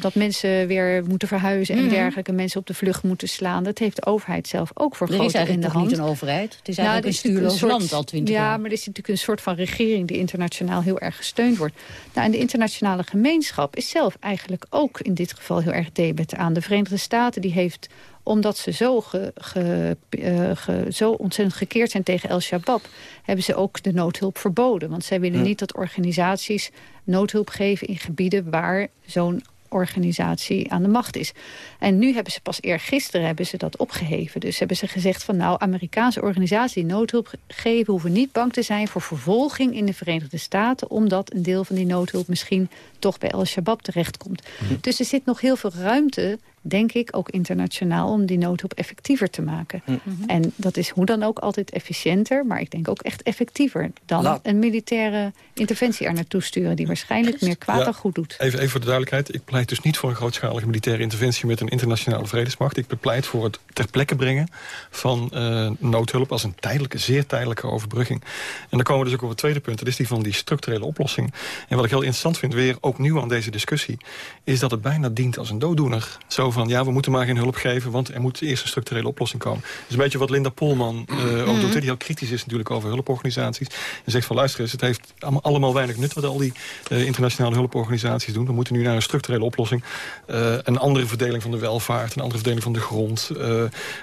dat mensen weer moeten verhuizen en mm -hmm. dergelijke. Mensen op de vlucht moeten slaan. Dat heeft de overheid zelf ook voor groot in de hand. niet een overheid. Het is eigenlijk een stuurloos land al twintig ja, jaar. Ja, maar er is natuurlijk een soort van regering die internationaal heel erg gesteund wordt. Nou, en de internationale gemeenschap is zelf eigenlijk ook in dit geval heel erg debet aan. De Verenigde Staten die heeft omdat ze zo, ge, ge, uh, ge, zo ontzettend gekeerd zijn tegen El Shabaab... hebben ze ook de noodhulp verboden. Want zij willen ja. niet dat organisaties noodhulp geven in gebieden... waar zo'n organisatie aan de macht is. En nu hebben ze pas eergisteren hebben ze dat opgeheven. Dus hebben ze gezegd van nou, Amerikaanse organisaties die noodhulp geven... hoeven niet bang te zijn voor vervolging in de Verenigde Staten... omdat een deel van die noodhulp misschien toch bij Al-Shabaab terechtkomt. Hm. Dus er zit nog heel veel ruimte denk ik, ook internationaal... om die noodhulp effectiever te maken. Mm -hmm. En dat is hoe dan ook altijd efficiënter... maar ik denk ook echt effectiever dan La een militaire interventie er naartoe sturen... die waarschijnlijk meer kwaad ja, dan goed doet. Even, even voor de duidelijkheid. Ik pleit dus niet voor een grootschalige militaire interventie... met een internationale vredesmacht. Ik bepleit voor het ter plekke brengen van uh, noodhulp... als een tijdelijke, zeer tijdelijke overbrugging. En dan komen we dus ook op het tweede punt. Dat is die van die structurele oplossing. En wat ik heel interessant vind, weer opnieuw aan deze discussie... is dat het bijna dient als een dooddoener. Zo van, ja, we moeten maar geen hulp geven... want er moet eerst een structurele oplossing komen. Dat is een beetje wat Linda Polman uh, ook doet. Die heel kritisch is natuurlijk over hulporganisaties. En zegt van, luister eens, het heeft allemaal weinig nut... wat al die uh, internationale hulporganisaties doen. We moeten nu naar een structurele oplossing. Uh, een andere verdeling van de welvaart, een andere verdeling van de grond...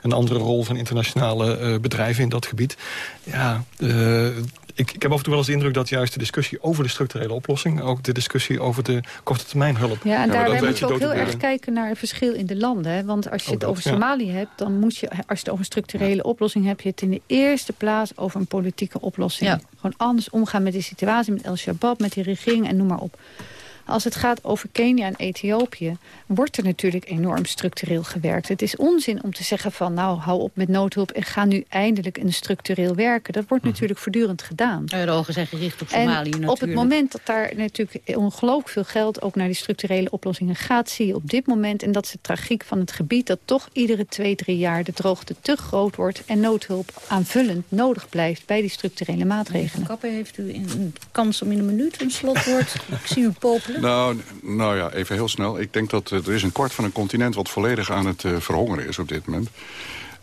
een andere rol van internationale bedrijven in dat gebied. Ja, ik, ik, heb af en toe wel eens de indruk dat juist de discussie over de structurele oplossing... ook de discussie over de korte termijn hulp... Ja, en moet je ook heel erg kijken naar het verschil in de landen. Hè? Want als je Oh, het over Somalië hebt, dan moet je... als je het over een structurele ja. oplossing hebt... je het in de eerste plaats over een politieke oplossing. Ja. Gewoon anders omgaan met die situatie, met El Shabaab, met die regering en noem maar op. Als het gaat over Kenia en Ethiopië... wordt er natuurlijk enorm structureel gewerkt. Het is onzin om te zeggen van... nou, hou op met noodhulp en ga nu eindelijk een structureel werken. Dat wordt mhm. natuurlijk voortdurend gedaan. De ogen zijn gericht op Somalië en natuurlijk. op het moment dat daar natuurlijk ongelooflijk veel geld... ook naar die structurele oplossingen gaat... zie je op dit moment, en dat is de tragiek van het gebied... dat toch iedere twee, drie jaar de droogte te groot wordt... en noodhulp aanvullend nodig blijft bij die structurele maatregelen. Kappen, heeft u een kans om in een minuut een slotwoord? Ik zie u popelen. Nou, nou ja, even heel snel. Ik denk dat er is een kwart van een continent... wat volledig aan het uh, verhongeren is op dit moment.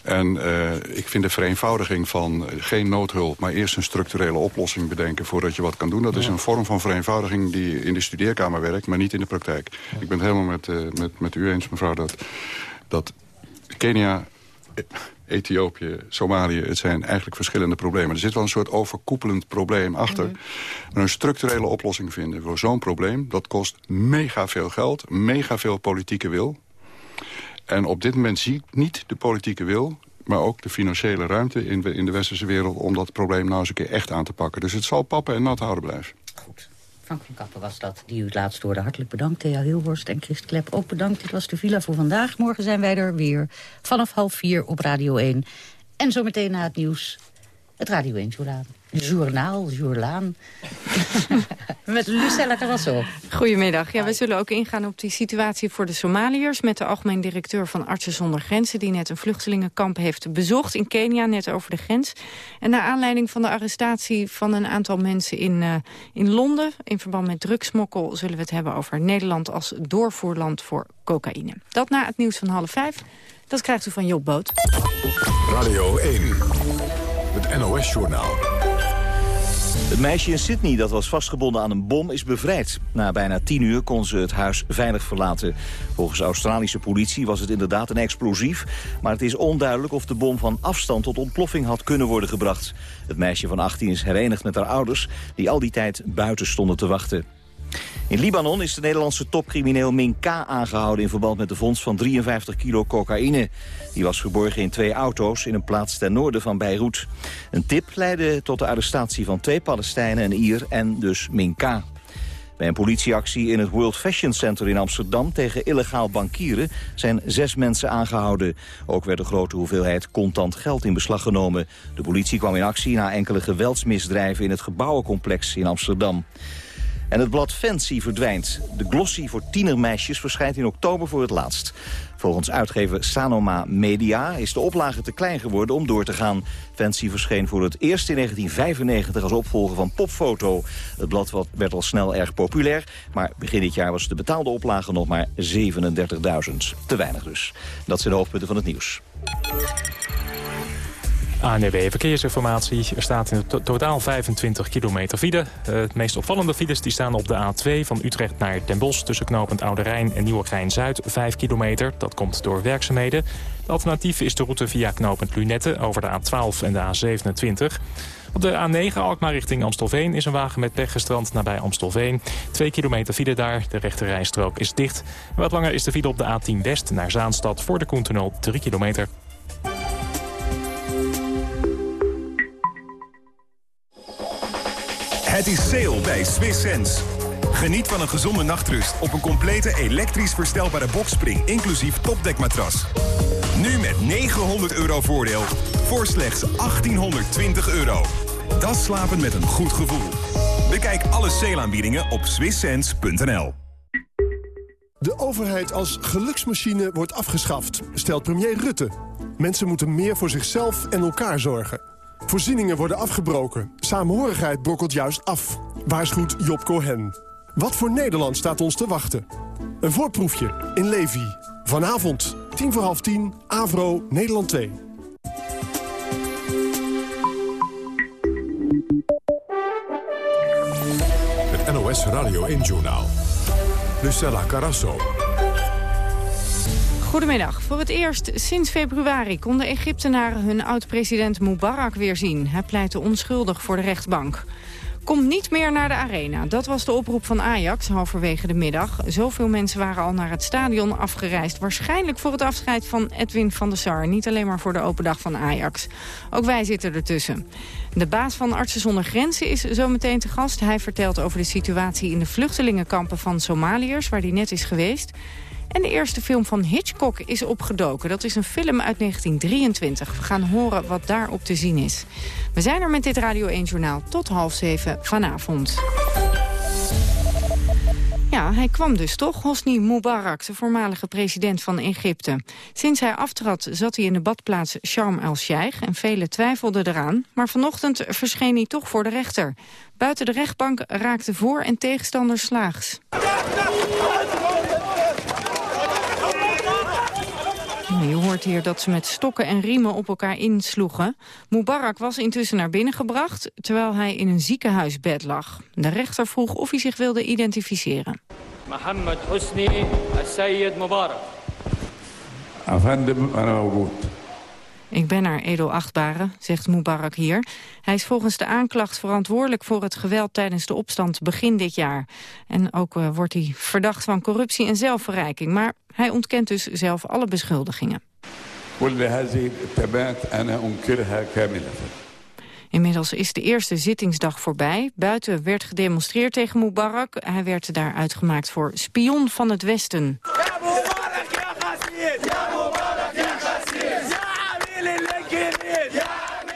En uh, ik vind de vereenvoudiging van geen noodhulp... maar eerst een structurele oplossing bedenken voordat je wat kan doen... dat is een vorm van vereenvoudiging die in de studeerkamer werkt... maar niet in de praktijk. Ik ben het helemaal met, uh, met, met u eens, mevrouw, dat, dat Kenia... Ethiopië, Somalië, het zijn eigenlijk verschillende problemen. Er zit wel een soort overkoepelend probleem achter. Mm een structurele oplossing vinden voor zo'n probleem... dat kost mega veel geld, mega veel politieke wil. En op dit moment zie ik niet de politieke wil maar ook de financiële ruimte in, in de westerse wereld... om dat probleem nou eens een keer echt aan te pakken. Dus het zal pappen en nat houden blijven. Goed. Frank van Kappen was dat, die u het laatst hoorde. Hartelijk bedankt, Thea Hilhorst en Christ Klep. Ook bedankt, dit was de Villa voor vandaag. Morgen zijn wij er weer vanaf half vier op Radio 1. En zometeen na het nieuws, het Radio 1-journaal. Journaal, Jourlaan. met Lucella Carrasso. Goedemiddag. Ja, we zullen ook ingaan op die situatie voor de Somaliërs... met de algemeen directeur van Artsen zonder Grenzen... die net een vluchtelingenkamp heeft bezocht in Kenia, net over de grens. En naar aanleiding van de arrestatie van een aantal mensen in, uh, in Londen... in verband met drugsmokkel zullen we het hebben over Nederland... als doorvoerland voor cocaïne. Dat na het nieuws van half vijf. Dat krijgt u van Job Boot. Radio 1, het NOS-journaal. Het meisje in Sydney dat was vastgebonden aan een bom is bevrijd. Na bijna tien uur kon ze het huis veilig verlaten. Volgens Australische politie was het inderdaad een explosief... maar het is onduidelijk of de bom van afstand tot ontploffing had kunnen worden gebracht. Het meisje van 18 is herenigd met haar ouders... die al die tijd buiten stonden te wachten. In Libanon is de Nederlandse topcrimineel Min K. aangehouden... in verband met de vondst van 53 kilo cocaïne. Die was verborgen in twee auto's in een plaats ten noorden van Beirut. Een tip leidde tot de arrestatie van twee Palestijnen, een Ier en dus Min K. Bij een politieactie in het World Fashion Center in Amsterdam tegen illegaal bankieren zijn zes mensen aangehouden. Ook werd een grote hoeveelheid contant geld in beslag genomen. De politie kwam in actie na enkele geweldsmisdrijven in het gebouwencomplex in Amsterdam. En het blad Fancy verdwijnt. De glossy voor tienermeisjes verschijnt in oktober voor het laatst. Volgens uitgever Sanoma Media is de oplage te klein geworden om door te gaan. Fancy verscheen voor het eerst in 1995 als opvolger van Popfoto. Het blad werd al snel erg populair, maar begin dit jaar was de betaalde oplage nog maar 37.000. Te weinig dus. Dat zijn de hoofdpunten van het nieuws. ANW Verkeersinformatie. Er staat in totaal 25 kilometer file. Uh, het meest opvallende files die staan op de A2 van Utrecht naar Den Bosch... tussen knooppunt Oude Rijn en Nieuwegein-Zuid, 5 kilometer. Dat komt door werkzaamheden. De alternatief is de route via knooppunt Lunette over de A12 en de A27. Op de A9 Alkmaar richting Amstelveen is een wagen met pech gestrand nabij Amstelveen. 2 kilometer file daar, de rechte rijstrook is dicht. Wat langer is de file op de A10 West naar Zaanstad voor de Koentunnel 3 kilometer. Het is sale bij Swiss Sense. Geniet van een gezonde nachtrust op een complete elektrisch verstelbare bokspring... inclusief topdekmatras. Nu met 900 euro voordeel voor slechts 1820 euro. Dat slapen met een goed gevoel. Bekijk alle sale-aanbiedingen op swisssense.nl. De overheid als geluksmachine wordt afgeschaft, stelt premier Rutte. Mensen moeten meer voor zichzelf en elkaar zorgen. Voorzieningen worden afgebroken. Samenhorigheid brokkelt juist af. Waarschuwt Job Cohen. Wat voor Nederland staat ons te wachten? Een voorproefje in Levi. Vanavond, tien voor half tien, Avro, Nederland 2. Het NOS Radio 1-journaal. Lucella Carasso. Goedemiddag. Voor het eerst sinds februari konden Egyptenaren hun oud-president Mubarak weer zien. Hij pleitte onschuldig voor de rechtbank. Kom niet meer naar de arena. Dat was de oproep van Ajax halverwege de middag. Zoveel mensen waren al naar het stadion afgereisd. Waarschijnlijk voor het afscheid van Edwin van der Sar. Niet alleen maar voor de open dag van Ajax. Ook wij zitten ertussen. De baas van Artsen zonder Grenzen is zometeen te gast. Hij vertelt over de situatie in de vluchtelingenkampen van Somaliërs... waar hij net is geweest. En de eerste film van Hitchcock is opgedoken. Dat is een film uit 1923. We gaan horen wat daarop te zien is. We zijn er met dit Radio 1-journaal tot half zeven vanavond. Ja, hij kwam dus toch, Hosni Mubarak, de voormalige president van Egypte. Sinds hij aftrad zat hij in de badplaats Sharm el-Sheikh... en velen twijfelden eraan, maar vanochtend verscheen hij toch voor de rechter. Buiten de rechtbank raakten voor- en tegenstanders slaags. Je hoort hier dat ze met stokken en riemen op elkaar insloegen. Mubarak was intussen naar binnen gebracht... terwijl hij in een ziekenhuisbed lag. De rechter vroeg of hij zich wilde identificeren. Mohammed Hosni Sayyid Mubarak. Ik ben er, edelachtbare, zegt Mubarak hier. Hij is volgens de aanklacht verantwoordelijk voor het geweld tijdens de opstand begin dit jaar. En ook uh, wordt hij verdacht van corruptie en zelfverrijking. Maar hij ontkent dus zelf alle beschuldigingen. Inmiddels is de eerste zittingsdag voorbij. Buiten werd gedemonstreerd tegen Mubarak. Hij werd daar uitgemaakt voor spion van het Westen.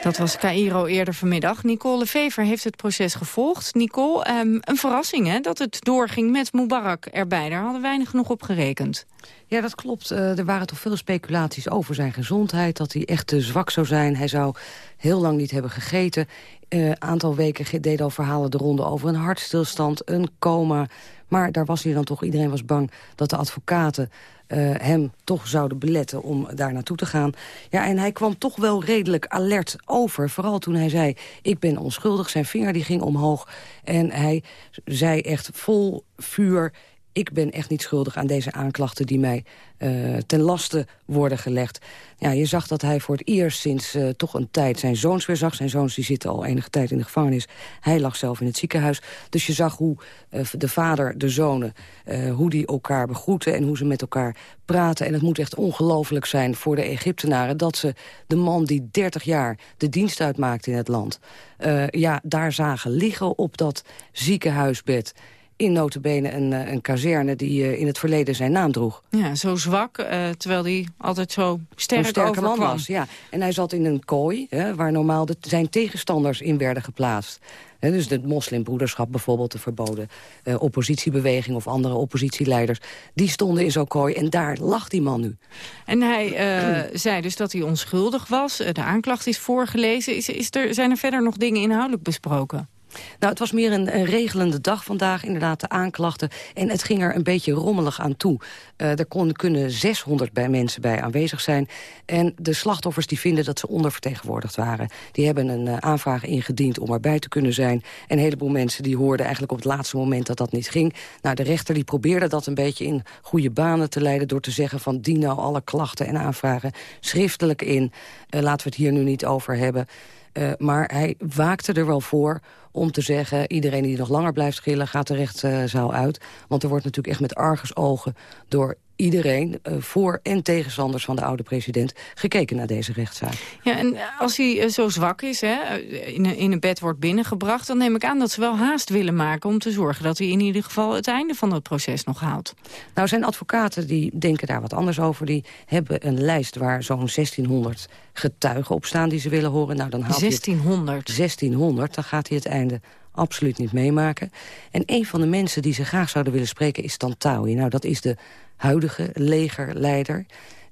Dat was Cairo eerder vanmiddag. Nicole Vever heeft het proces gevolgd. Nicole, um, een verrassing hè, dat het doorging met Mubarak erbij. Daar hadden weinig nog op gerekend. Ja, dat klopt. Uh, er waren toch veel speculaties over zijn gezondheid. Dat hij echt te zwak zou zijn. Hij zou heel lang niet hebben gegeten. Een uh, aantal weken deden al verhalen de ronde over een hartstilstand, een coma. Maar daar was hij dan toch, iedereen was bang dat de advocaten uh, hem toch zouden beletten om daar naartoe te gaan. Ja, en hij kwam toch wel redelijk alert over. Vooral toen hij zei, ik ben onschuldig. Zijn vinger die ging omhoog. En hij zei echt vol vuur ik ben echt niet schuldig aan deze aanklachten die mij uh, ten laste worden gelegd. Ja, je zag dat hij voor het eerst sinds uh, toch een tijd zijn zoons weer zag. Zijn zoons die zitten al enige tijd in de gevangenis. Hij lag zelf in het ziekenhuis. Dus je zag hoe uh, de vader, de zonen, hoe die elkaar begroeten... en hoe ze met elkaar praten. En het moet echt ongelooflijk zijn voor de Egyptenaren... dat ze de man die 30 jaar de dienst uitmaakte in het land... ja, daar zagen liggen op dat ziekenhuisbed in notabene een, eh, een kazerne die uh, in het verleden zijn naam droeg. Ja, zo zwak, uh, terwijl hij altijd zo sterk een sterke man was. Ja. En hij zat in een kooi, hè, waar normaal de, zijn tegenstanders in werden geplaatst. He, dus de moslimbroederschap bijvoorbeeld, de verboden uh, oppositiebeweging... of andere oppositieleiders, die stonden in zo'n kooi. En daar lag die man nu. En hij uh, zei dus dat hij onschuldig was. De aanklacht is voorgelezen. Is, is er, zijn er verder nog dingen inhoudelijk besproken? Nou, het was meer een, een, regelende dag vandaag, inderdaad, de aanklachten. En het ging er een beetje rommelig aan toe. Uh, er kon, kunnen 600 bij mensen bij aanwezig zijn. En de slachtoffers die vinden dat ze ondervertegenwoordigd waren. Die hebben een uh, aanvraag ingediend om erbij te kunnen zijn. En een heleboel mensen die hoorden eigenlijk op het laatste moment dat dat niet ging. Nou, de rechter die probeerde dat een beetje in goede banen te leiden... door te zeggen van, die nou alle klachten en aanvragen schriftelijk in. Uh, laten we het hier nu niet over hebben. Maar hij waakte er wel voor om te zeggen... iedereen die nog langer blijft schillen gaat de rechtszaal uit. Want er wordt natuurlijk echt met argusogen door iedereen, uh, voor- en tegenstanders van de oude president, gekeken naar deze rechtszaak. Ja, en als hij uh, zo zwak is, hè, in, een, in een bed wordt binnengebracht... dan neem ik aan dat ze wel haast willen maken om te zorgen... dat hij in ieder geval het einde van het proces nog haalt. Nou, zijn advocaten die denken daar wat anders over. Die hebben een lijst waar zo'n 1600 getuigen op staan die ze willen horen. Nou, dan haalt 1600? Hij 1600, dan gaat hij het einde absoluut niet meemaken. En een van de mensen die ze graag zouden willen spreken is Tantawi. Nou, dat is de huidige legerleider.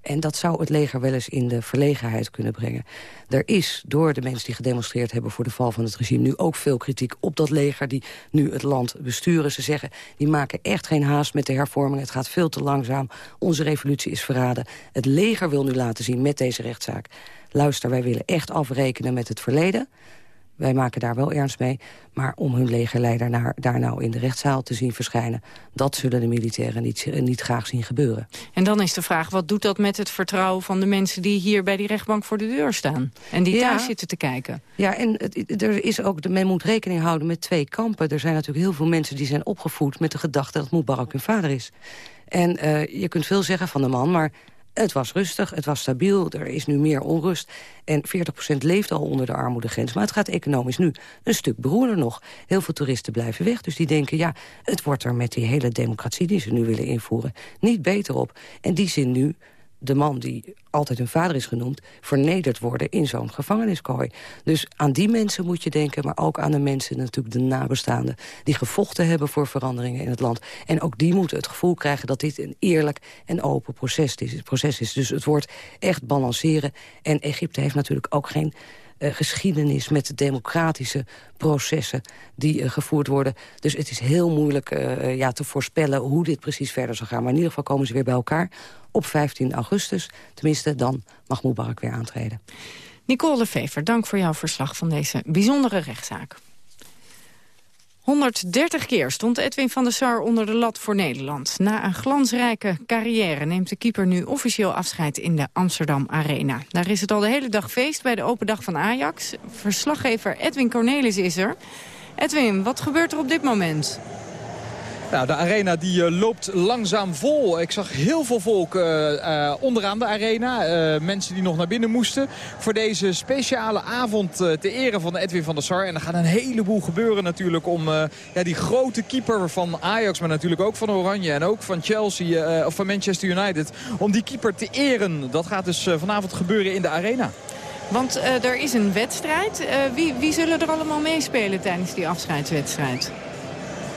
En dat zou het leger wel eens in de verlegenheid kunnen brengen. Er is door de mensen die gedemonstreerd hebben voor de val van het regime... nu ook veel kritiek op dat leger die nu het land besturen. Ze zeggen, die maken echt geen haast met de hervorming. Het gaat veel te langzaam. Onze revolutie is verraden. Het leger wil nu laten zien met deze rechtszaak... luister, wij willen echt afrekenen met het verleden... wij maken daar wel ernst mee. Maar om hun legerleider naar, daar nou in de rechtszaal te zien verschijnen... dat zullen de militairen niet, niet graag zien gebeuren. En dan is de vraag, wat doet dat met het vertrouwen van de mensen... die hier bij die rechtbank voor de deur staan? En die thuis zitten te kijken? Ja, en er is ook, men moet rekening houden met twee kampen. Er zijn natuurlijk heel veel mensen die zijn opgevoed... met de gedachte dat Mubarak hun vader is. En uh, je kunt veel zeggen van de man, maar het was rustig, het was stabiel, er is nu meer onrust. En 40% leeft al onder de armoedegrens. Maar het gaat economisch nu een stuk beroerder nog. Heel veel toeristen blijven weg, dus die denken... ja, het wordt er met die hele democratie die ze nu willen invoeren... niet beter op. En die zin nu de man die altijd hun vader is genoemd... vernederd worden in zo'n gevangeniskooi. Dus aan die mensen moet je denken, maar ook aan de mensen... natuurlijk de nabestaanden die gevochten hebben voor veranderingen in het land. En ook die moeten het gevoel krijgen dat dit een eerlijk en open proces is. Dus het wordt echt balanceren. En Egypte heeft natuurlijk ook geen geschiedenis met democratische processen die uh, gevoerd worden. Dus het is heel moeilijk uh, ja, te voorspellen hoe dit precies verder zal gaan. Maar in ieder geval komen ze weer bij elkaar op 15 augustus. Tenminste, dan mag Mubarak weer aantreden. Nicole Vever, dank voor jouw verslag van deze bijzondere rechtszaak. 130 keer stond Edwin van der Sar onder de lat voor Nederland. Na een glansrijke carrière neemt de keeper nu officieel afscheid in de Amsterdam Arena. Daar is het al de hele dag feest bij de open dag van Ajax. Verslaggever Edwin Cornelis is er. Edwin, wat gebeurt er op dit moment? Nou, de arena die uh, loopt langzaam vol. Ik zag heel veel volk uh, uh, onderaan de arena. mensen die nog naar binnen moesten. Voor deze speciale avond te eren van Edwin van der Sar. En er gaat een heleboel gebeuren natuurlijk om ja, die grote keeper van Ajax. Maar natuurlijk ook van Oranje en ook van Chelsea of van Manchester United. Om die keeper te eren. Dat gaat dus vanavond gebeuren in de arena. Want er is een wedstrijd. wie, wie zullen er allemaal meespelen tijdens die afscheidswedstrijd?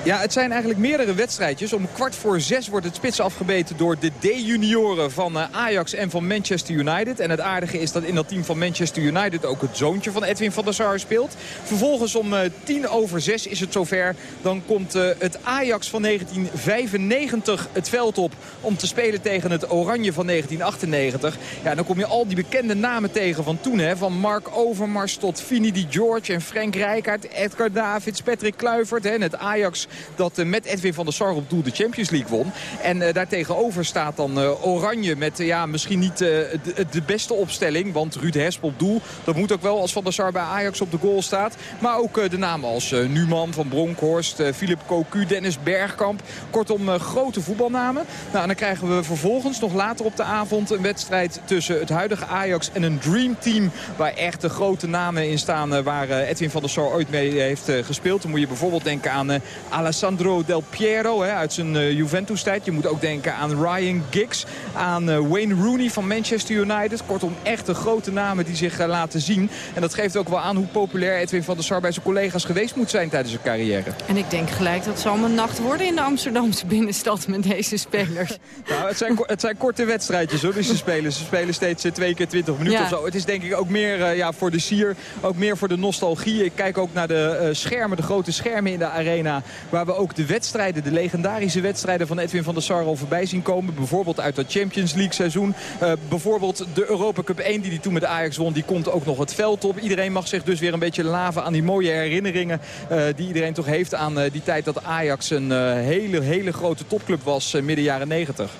Ja, het zijn eigenlijk meerdere wedstrijdjes. Om kwart voor zes wordt het spits afgebeten door de D-junioren van eh, Ajax en van Manchester United. En het aardige is dat in dat team van Manchester United ook het zoontje van Edwin van der Sar speelt. Vervolgens om eh, tien over zes is het zover. Dan komt eh, het Ajax van 1995 het veld op om te spelen tegen het Oranje van 1998. Ja, dan kom je al die bekende namen tegen van toen. Hè, van Mark Overmars tot Finidi George en Frank Rijkaard, Edgar Davids, Patrick Kluivert. Hè, het Ajax dat met Edwin van der Sar op doel de Champions League won. En uh, daartegenover staat dan uh, Oranje met ja, misschien niet de, de, beste opstelling. Want Ruud Hesp op doel, dat moet ook wel als Van der Sar bij Ajax op de goal staat. Maar ook de namen als Numan van Bronkhorst, Philip Cocu, Dennis Bergkamp. Kortom, grote voetbalnamen. Nou, en dan krijgen we vervolgens nog later op de avond een wedstrijd tussen het huidige Ajax en een Dream Team. Waar echt de grote namen in staan waar Edwin van der Sar ooit mee heeft gespeeld. Dan moet je bijvoorbeeld denken aan Alessandro Del Piero hè, uit zijn uh, Juventus-tijd. Je moet ook denken aan Ryan Giggs, aan uh, Wayne Rooney van Manchester United. Kortom, echte grote namen die zich uh, laten zien. En dat geeft ook wel aan hoe populair Edwin van der Sar bij zijn collega's geweest moet zijn tijdens zijn carrière. En ik denk gelijk dat het zal een nacht worden in de Amsterdamse binnenstad met deze spelers. nou, het zijn, het zijn korte wedstrijdjes hoor, dus ze spelen. Ze spelen steeds twee keer 20 minuten of zo. Het is denk ik ook meer ja, voor de sier, ook meer voor de nostalgie. Ik kijk ook naar de schermen, de grote schermen in de arena Waar we ook de wedstrijden, de legendarische wedstrijden van Edwin van der Sar al voorbij zien komen. Bijvoorbeeld uit dat Champions League seizoen. Uh, bijvoorbeeld de Europa Cup 1 die hij toen met Ajax won. Die komt ook nog het veld op. Iedereen mag zich dus weer een beetje laven aan die mooie herinneringen. Uh, die iedereen toch heeft aan uh, die tijd dat Ajax een hele, hele grote topclub was midden jaren 90.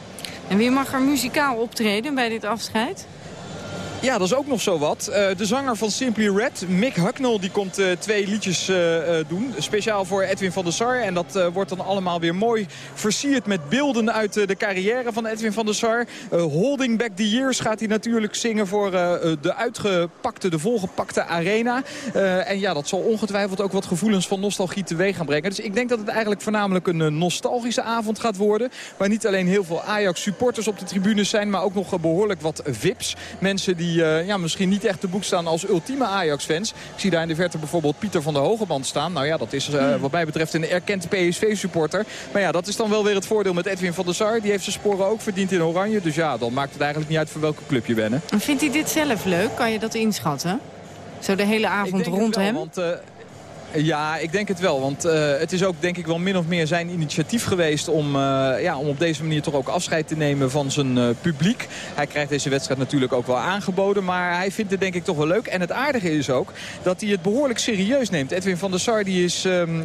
En wie mag er muzikaal optreden bij dit afscheid? Ja, dat is ook nog zo wat. Uh, de zanger van Simply Red, Mick Hucknall, die komt uh, twee liedjes uh, doen. Speciaal voor Edwin van der Sar. En dat wordt dan allemaal weer mooi versierd met beelden uit de carrière van Edwin van der Sar. Holding Back the Years gaat hij natuurlijk zingen voor de uitgepakte, de volgepakte arena. en ja, dat zal ongetwijfeld ook wat gevoelens van nostalgie teweeg gaan brengen. Dus ik denk dat het eigenlijk voornamelijk een nostalgische avond gaat worden. Waar niet alleen heel veel Ajax supporters op de tribunes zijn, maar ook nog behoorlijk wat VIP's. Mensen die die uh, ja, misschien niet echt te boek staan als ultieme Ajax-fans. Ik zie daar in de verte bijvoorbeeld Pieter van der Hogeband staan. Nou ja, dat is uh, wat mij betreft een erkend PSV-supporter. Maar ja, dat is dan wel weer het voordeel met Edwin van der Sar. Die heeft zijn sporen ook verdiend in Oranje. Dus ja, dan maakt het eigenlijk niet uit voor welke club je bent. Hè? Vindt hij dit zelf leuk? Kan je dat inschatten? Zo de hele avond rond wel, hem? Want, uh, Ja, ik denk het wel. Want uh, het is ook denk ik wel min of meer zijn initiatief geweest... om, uh, ja, om op deze manier toch ook afscheid te nemen van zijn uh, publiek. Hij krijgt deze wedstrijd natuurlijk ook wel aangeboden. Maar hij vindt het denk ik toch wel leuk. En het aardige is ook dat hij het behoorlijk serieus neemt. Edwin van der Sar die is um,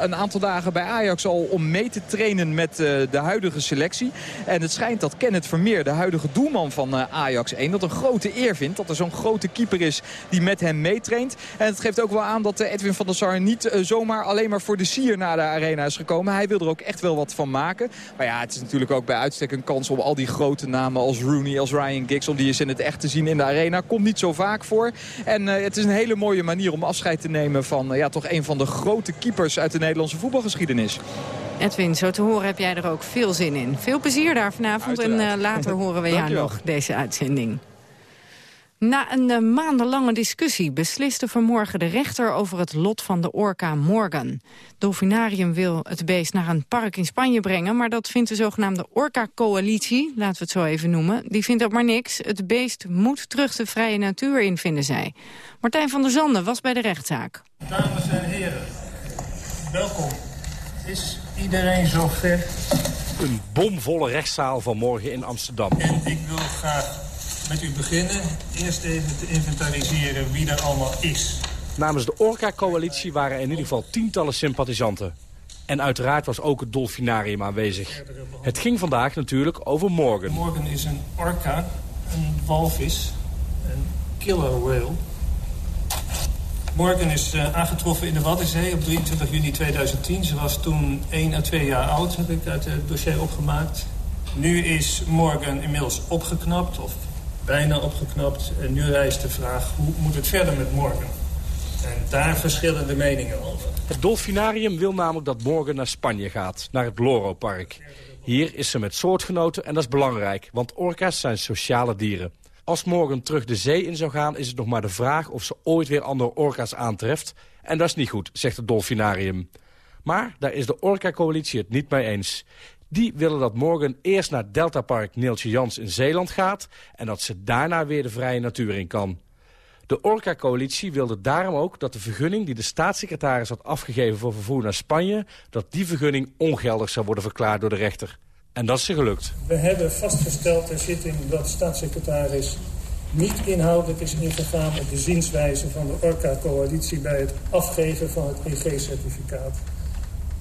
een aantal dagen bij Ajax al om mee te trainen met de huidige selectie. En het schijnt dat Kenneth Vermeer, de huidige doelman van Ajax 1... dat een grote eer vindt dat er zo'n grote keeper is die met hem meetraint. En het geeft ook wel aan dat Edwin van der Sar niet uh, zomaar alleen maar voor de sier naar de arena is gekomen. Hij wil er ook echt wel wat van maken. Maar ja, het is natuurlijk ook bij uitstek een kans om al die grote namen als Rooney, als Ryan Giggs... om die eens in het echt te zien in de arena. Komt niet zo vaak voor. En uh, het is een hele mooie manier om afscheid te nemen van uh, ja, toch een van de grote keepers uit de Nederlandse voetbalgeschiedenis. Edwin, zo te horen heb jij er ook veel zin in. Veel plezier daar vanavond Uiteraard. en later horen we jou nog deze uitzending. Na een uh, maandenlange discussie besliste vanmorgen de rechter over het lot van de orka Morgan. Dolfinarium wil het beest naar een park in Spanje brengen, maar dat vindt de zogenaamde orka-coalitie, laten we het zo even noemen, die vindt ook maar niks. Het beest moet terug de vrije natuur in, vinden zij. Martijn van der Zanden was bij de rechtszaak. Dames en heren, welkom. Is iedereen zover? Een bomvolle rechtszaal vanmorgen in Amsterdam. En ik wil graag met u beginnen. Eerst even te inventariseren wie er allemaal is. Namens de Orca-coalitie waren er in ieder geval tientallen sympathisanten. En uiteraard was ook het Dolfinarium aanwezig. Het ging vandaag natuurlijk over Morgan. Morgan is een orca, een walvis, een killer whale. Morgan is uh, aangetroffen in de Waddenzee op 23 juni 2010. Ze was toen 1 à 2 jaar oud, heb ik uit het dossier opgemaakt. Nu is Morgan inmiddels opgeknapt, of bijna opgeknapt. En nu rijst de vraag, hoe moet het verder met Morgan? En daar verschillen de meningen over. Het Dolfinarium wil namelijk dat Morgan naar Spanje gaat, naar het Loro-park. Hier is ze met soortgenoten en dat is belangrijk, want orka's zijn sociale dieren. Als Morgan terug de zee in zou gaan, is het nog maar de vraag of ze ooit weer andere orka's aantreft. En dat is niet goed, zegt het Dolfinarium. Maar daar is de Orca-coalitie het niet mee eens. Die willen dat Morgan eerst naar Deltapark Neeltje Jans in Zeeland gaat... en dat ze daarna weer de vrije natuur in kan. De Orca-coalitie wilde daarom ook dat de vergunning die de staatssecretaris had afgegeven voor vervoer naar Spanje... dat die vergunning ongeldig zou worden verklaard door de rechter. En dat is ze gelukt. We hebben vastgesteld ter zitting dat de staatssecretaris niet inhoudelijk is ingegaan op de zienswijze van de Orca-coalitie bij het afgeven van het EG-certificaat.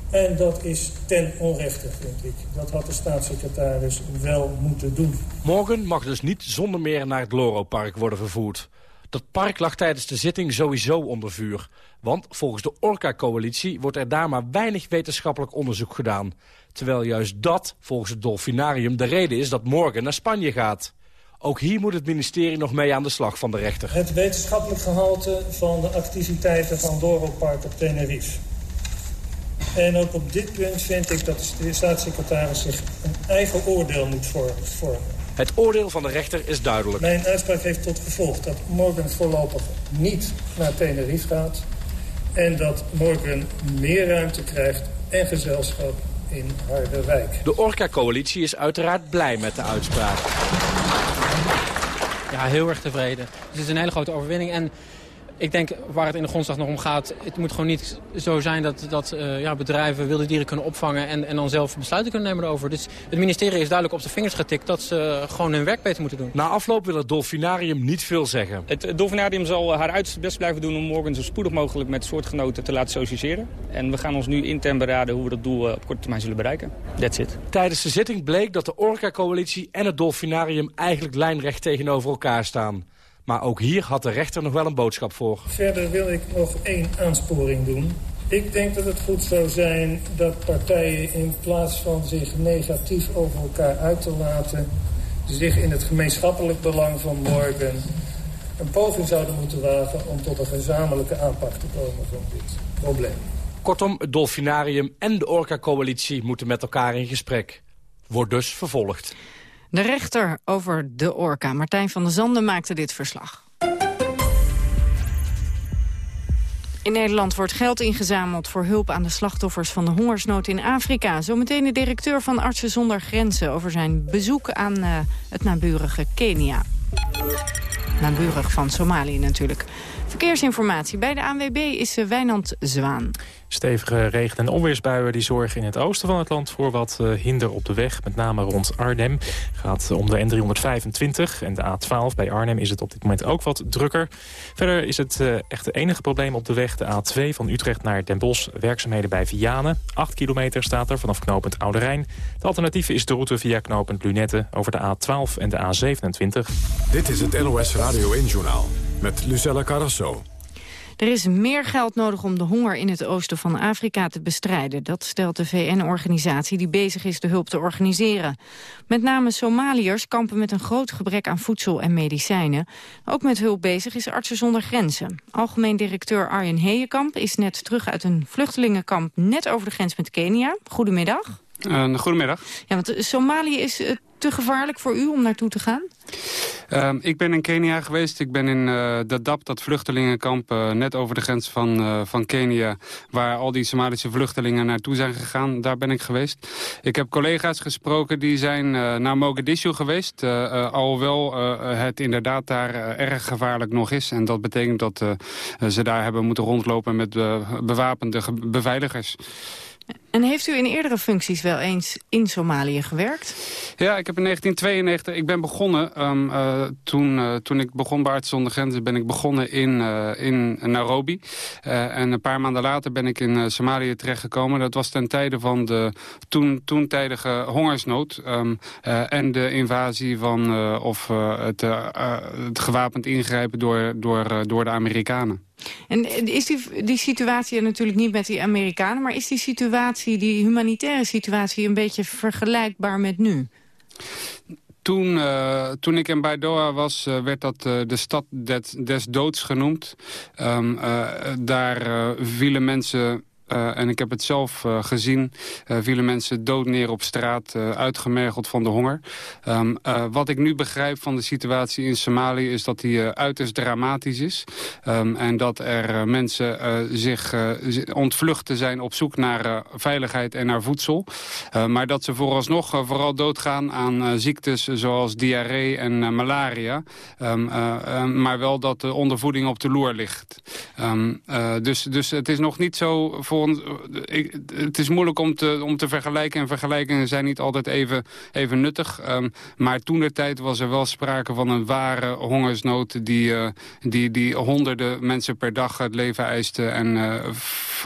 En dat is ten onrechte, vind ik. Dat had de staatssecretaris wel moeten doen. Morgan mag dus niet zonder meer naar het Loro-park worden vervoerd. Dat park lag tijdens de zitting sowieso onder vuur. Want volgens de Orca-coalitie wordt er daar maar weinig wetenschappelijk onderzoek gedaan. Terwijl juist dat, volgens het Dolfinarium, de reden is dat Morgan naar Spanje gaat. Ook hier moet het ministerie nog mee aan de slag van de rechter. Het wetenschappelijk gehalte van de activiteiten van Loro Park op Tenerife. En ook op dit punt vind ik dat de staatssecretaris zich een eigen oordeel moet vormen. Het oordeel van de rechter is duidelijk. Mijn uitspraak heeft tot gevolg dat Morgan voorlopig niet naar Tenerife gaat... en dat Morgan meer ruimte krijgt en gezelschap in Harderwijk. De Orca-coalitie is uiteraard blij met de uitspraak. Ja, heel erg tevreden. Dus het is een hele grote overwinning. En ik denk waar het in de grondslag nog om gaat... het moet gewoon niet zo zijn dat, dat uh, ja, bedrijven wilde dieren kunnen opvangen... En, en dan zelf besluiten kunnen nemen erover. Dus het ministerie is duidelijk op de vingers getikt... dat ze gewoon hun werk beter moeten doen. Na afloop wil het Dolfinarium niet veel zeggen. Het, het Dolfinarium zal haar uiterste best blijven doen... om morgen zo spoedig mogelijk met soortgenoten te laten socialiseren. En we gaan ons nu intern beraden hoe we dat doel op korte termijn zullen bereiken. That's it. Tijdens de zitting bleek dat de Orca-coalitie en het Dolfinarium... eigenlijk lijnrecht tegenover elkaar staan. Maar ook hier had de rechter nog wel een boodschap voor. Verder wil ik nog één aansporing doen. Ik denk dat het goed zou zijn dat partijen in plaats van zich negatief over elkaar uit te laten... zich in het gemeenschappelijk belang van Morgan een poging zouden moeten wagen... om tot een gezamenlijke aanpak te komen van dit probleem. Kortom, het Dolfinarium en de Orca-coalitie moeten met elkaar in gesprek. Wordt dus vervolgd. De rechter over de orka, Martijn van der Zanden, maakte dit verslag. In Nederland wordt geld ingezameld voor hulp aan de slachtoffers van de hongersnood in Afrika. Zometeen de directeur van Artsen zonder Grenzen over zijn bezoek aan uh, het naburige Kenia. Naburig van Somalië natuurlijk. Verkeersinformatie bij de ANWB is Wijnand Zwaan. Stevige regen- en onweersbuien die zorgen in het oosten van het land voor wat eh, hinder op de weg. Met name rond Arnhem. gaat om de N325 en de A12. Bij Arnhem is het op dit moment ook wat drukker. Verder is het uh, echt het enige probleem op de weg. De A2 van Utrecht naar Den Bosch. Werkzaamheden bij Vianen. 8 kilometer staat er vanaf knooppunt Oude Rijn. De alternatief is de route via knooppunt Lunette over de A12 en de A27. Dit is het NOS Radio 1-journaal met Lucella Carrasso. Er is meer geld nodig om de honger in het oosten van Afrika te bestrijden. Dat stelt de VN-organisatie die bezig is de hulp te organiseren. Met name Somaliërs kampen met een groot gebrek aan voedsel en medicijnen. Ook met hulp bezig is Artsen zonder Grenzen. Algemeen directeur Arjen Heejenkamp is net terug uit een vluchtelingenkamp... net over de grens met Kenia. Goedemiddag. Uh, goedemiddag. Ja, want Somalië is uh, te gevaarlijk voor u om naartoe te gaan? Uh, ik ben in Kenia geweest. Ik ben in uh, Dadaab, dat vluchtelingenkamp uh, net over de grens van, van Kenia... waar al die Somalische vluchtelingen naartoe zijn gegaan. Daar ben ik geweest. Ik heb collega's gesproken die zijn naar Mogadishu geweest. alhoewel het inderdaad daar erg gevaarlijk nog is. En dat betekent dat ze daar hebben moeten rondlopen met bewapende beveiligers. En heeft u in eerdere functies wel eens in Somalië gewerkt? Ja, ik heb in 1992, ik ben begonnen, um, uh, toen, uh, toen ik begon bij Arts zonder Grenzen, ben ik begonnen in, uh, in Nairobi. en een paar maanden later ben ik in Somalië terechtgekomen. Dat was ten tijde van de toen, toentijdige hongersnood um, en de invasie van, of het, het gewapend ingrijpen door, door, door de Amerikanen. En is die, die situatie natuurlijk niet met die Amerikanen... maar is die situatie, die humanitaire situatie... een beetje vergelijkbaar met nu? Toen, uh, toen ik in Baidoa was, uh, werd dat de stad des, doods genoemd. Um, daar vielen mensen uh, en ik heb het zelf uh, gezien. Uh, vielen mensen dood neer op straat, uitgemergeld van de honger. Um, wat ik nu begrijp van de situatie in Somalië... is dat die uiterst dramatisch is. Um, en dat er mensen zich ontvluchten zijn op zoek naar veiligheid en naar voedsel. maar dat ze vooralsnog vooral doodgaan aan ziektes zoals diarree en malaria. Um, maar wel dat de ondervoeding op de loer ligt. dus, dus het is nog niet zo... Voor ik, het is moeilijk om te, om te vergelijken. En vergelijkingen zijn niet altijd even, even nuttig. Um, maar toen de tijd was er wel sprake van een ware hongersnood... die, uh, die, die honderden mensen per dag het leven eiste. En uh,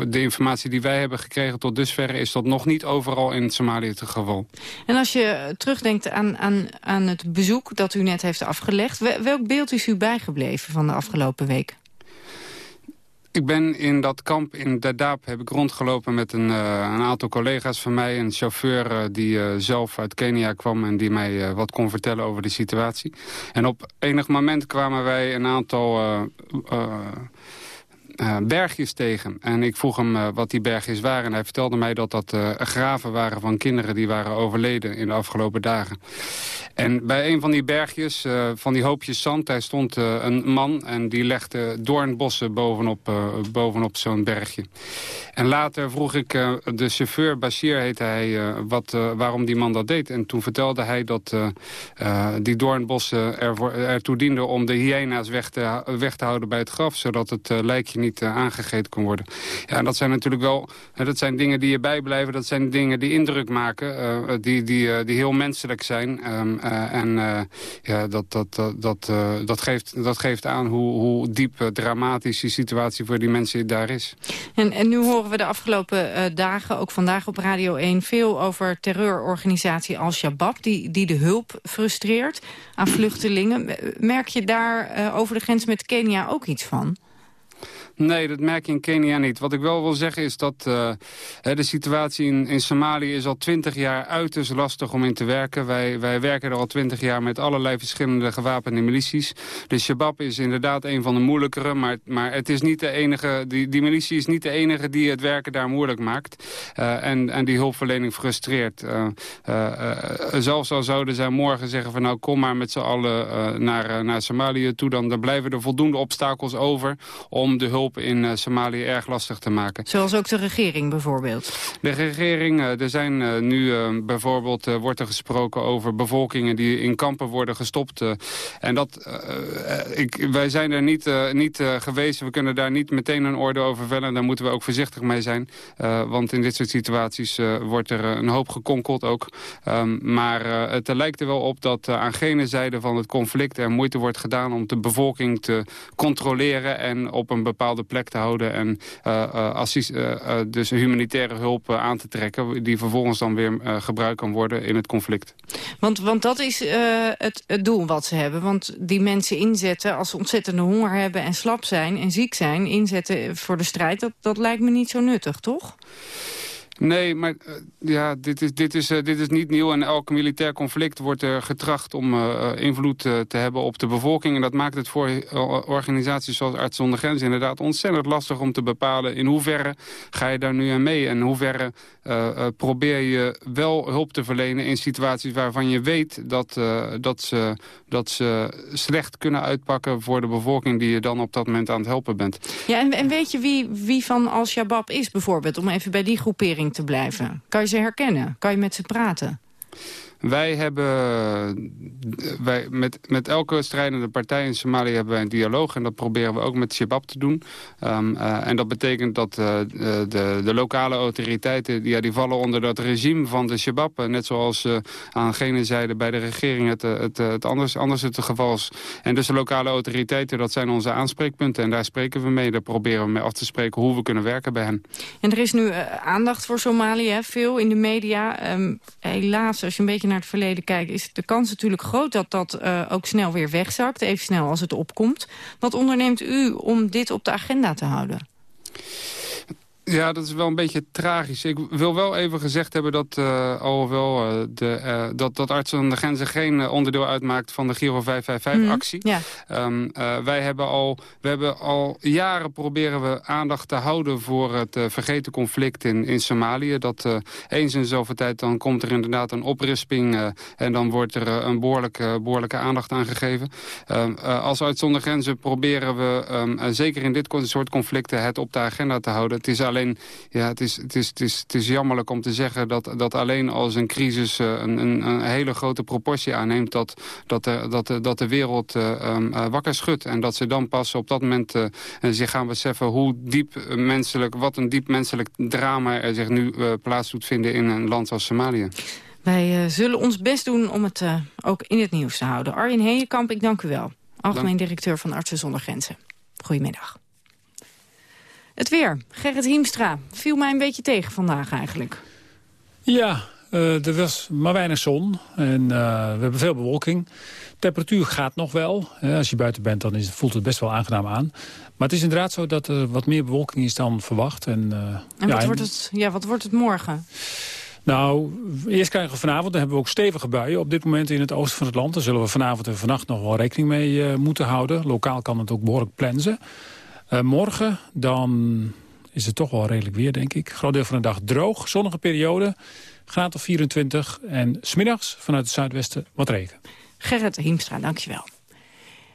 de informatie die wij hebben gekregen tot dusver... is dat nog niet overal in Somalië het geval. En als je terugdenkt aan, aan, aan het bezoek dat u net heeft afgelegd... welk beeld is u bijgebleven van de afgelopen week? Ik ben in dat kamp in Dadaab heb ik rondgelopen met een, uh, een aantal collega's van mij. Een chauffeur uh, die uh, zelf uit Kenia kwam en die mij wat kon vertellen over de situatie. En op enig moment kwamen wij een aantal uh, bergjes tegen. En ik vroeg hem uh, wat die bergjes waren. En hij vertelde mij dat dat uh, graven waren van kinderen die waren overleden in de afgelopen dagen. En bij een van die bergjes, van die hoopjes zand, daar stond een man... en die legde doornbossen bovenop, bovenop zo'n bergje. En later vroeg ik de chauffeur, Bashir heette hij, wat, waarom die man dat deed. En toen vertelde hij dat die doornbossen ervoor, ertoe dienden... om de hyena's weg te, weg te houden bij het graf, zodat het lijkje niet uh, aangegeten kon worden. Ja, en dat zijn natuurlijk wel uh, dat zijn dingen die je bijblijven. Dat zijn dingen die indruk maken, uh, die, die, die heel menselijk zijn. Um, en ja, dat, dat, dat, dat, dat, geeft, dat geeft aan hoe, hoe diep dramatisch die situatie voor die mensen daar is. En, en nu horen we de afgelopen dagen, ook vandaag op Radio 1... veel over terreurorganisatie Al-Shabaab, die, die de hulp frustreert aan vluchtelingen. Merk je daar over de grens met Kenia ook iets van? Nee, dat merk je in Kenia niet. Wat ik wel wil zeggen is dat uh, de situatie in, in Somalië is al twintig jaar uiterst lastig om in te werken. Wij, wij werken er al twintig jaar met allerlei verschillende gewapende milities. De Shabab is inderdaad een van de moeilijkere, maar, maar het is niet de enige, die, die militie is niet de enige die het werken daar moeilijk maakt. Uh, en, en die hulpverlening frustreert. Uh, zelfs al zouden zij morgen zeggen van nou kom maar met z'n allen naar, naar Somalië toe, dan, dan blijven er voldoende obstakels over om de hulp hulp in Somalië erg lastig te maken. Zoals ook de regering bijvoorbeeld? De regering, er zijn nu bijvoorbeeld, wordt er gesproken over bevolkingen die in kampen worden gestopt. en dat, ik, wij zijn er niet, niet geweest, we kunnen daar niet meteen een orde over vellen. Daar moeten we ook voorzichtig mee zijn. want in dit soort situaties wordt er een hoop gekonkeld ook. Um, maar het lijkt er wel op dat aan gene zijde van het conflict er moeite wordt gedaan om de bevolking te controleren en op een bepaalde plek te houden en uh, dus humanitaire hulp aan te trekken die vervolgens dan weer gebruikt kan worden in het conflict. Want, want dat is het, het doel wat ze hebben. Want die mensen inzetten als ze ontzettende honger hebben en slap zijn en ziek zijn, inzetten voor de strijd, dat, dat lijkt me niet zo nuttig, toch? Nee, maar uh, ja, dit, is, dit, is, uh, dit is niet nieuw. En elk militair conflict wordt er getracht om invloed te hebben op de bevolking. En dat maakt het voor organisaties zoals Arts zonder Grenzen inderdaad ontzettend lastig om te bepalen... in hoeverre ga je daar nu aan mee? En in hoeverre probeer je wel hulp te verlenen in situaties waarvan je weet... dat, dat, ze, dat ze slecht kunnen uitpakken voor de bevolking die je dan op dat moment aan het helpen bent. Ja, en, en weet je wie, wie van Al-Shabaab is bijvoorbeeld? Om even bij die groepering te blijven? Kan je ze herkennen? Kan je met ze praten? Wij hebben, wij, met, met elke strijdende partij in Somalië hebben wij een dialoog. En dat proberen we ook met Shabab te doen. Um, uh, en dat betekent dat uh, de, de lokale autoriteiten, ja, die vallen onder dat regime van de Shabab. Uh, net zoals aan gene zijde bij de regering het, het, het anders, anders het geval is. En dus de lokale autoriteiten, dat zijn onze aanspreekpunten. En daar spreken we mee. Daar proberen we mee af te spreken hoe we kunnen werken bij hen. En er is nu aandacht voor Somalië, veel in de media. Um, helaas, als je een beetje naar het verleden kijken... is de kans natuurlijk groot dat dat uh, ook snel weer wegzakt. Even snel als het opkomt. Wat onderneemt u om dit op de agenda te houden? Ja, dat is wel een beetje tragisch. Ik wil wel even gezegd hebben dat, uh, alhoewel uh, de, uh, dat, dat Artsen aan de Grenzen geen onderdeel uitmaakt van de Giro 555-actie. Mm, ja. um, wij hebben al, we hebben al jaren proberen we aandacht te houden voor het vergeten conflict in, in Somalië. Dat eens in zoveel tijd dan komt er inderdaad een oprisping en dan wordt er een behoorlijke, behoorlijke aandacht aan gegeven. Ehm, als Artsen zonder Grenzen proberen we, um, zeker in dit soort conflicten, het op de agenda te houden. Het is alleen ja, het is, het is, het is, het is jammerlijk om te zeggen dat, dat alleen als een crisis uh, een, een, een, hele grote proportie aanneemt... dat, dat, de, dat, de, dat de wereld uh, um, uh, wakker schudt. En dat ze dan pas op dat moment zich gaan beseffen hoe diep menselijk... wat een diep menselijk drama er zich nu plaats doet vinden in een land als Somalië. Wij zullen ons best doen om het ook in het nieuws te houden. Arjen Heenkamp, ik dank u wel. Algemeen directeur van Artsen zonder Grenzen. Goedemiddag. Het weer. Gerrit Hiemstra viel mij een beetje tegen vandaag eigenlijk. Ja, uh, er was maar weinig zon en uh, we hebben veel bewolking. Temperatuur gaat nog wel. als je buiten bent, dan is, voelt het best wel aangenaam aan. Maar het is inderdaad zo dat er wat meer bewolking is dan verwacht. En, en, wat, wordt het, ja, wat wordt het morgen? Nou, eerst krijgen we vanavond, dan hebben we ook stevige buien op dit moment in het oosten van het land. Daar zullen we vanavond en vannacht nog wel rekening mee moeten houden. Lokaal kan het ook behoorlijk plensen. Uh, morgen dan is het toch wel redelijk weer, denk ik. Groot deel van de dag droog, zonnige periode, graad of 24. En smiddags vanuit het zuidwesten wat regen. Gerrit Hiemstra, dankjewel.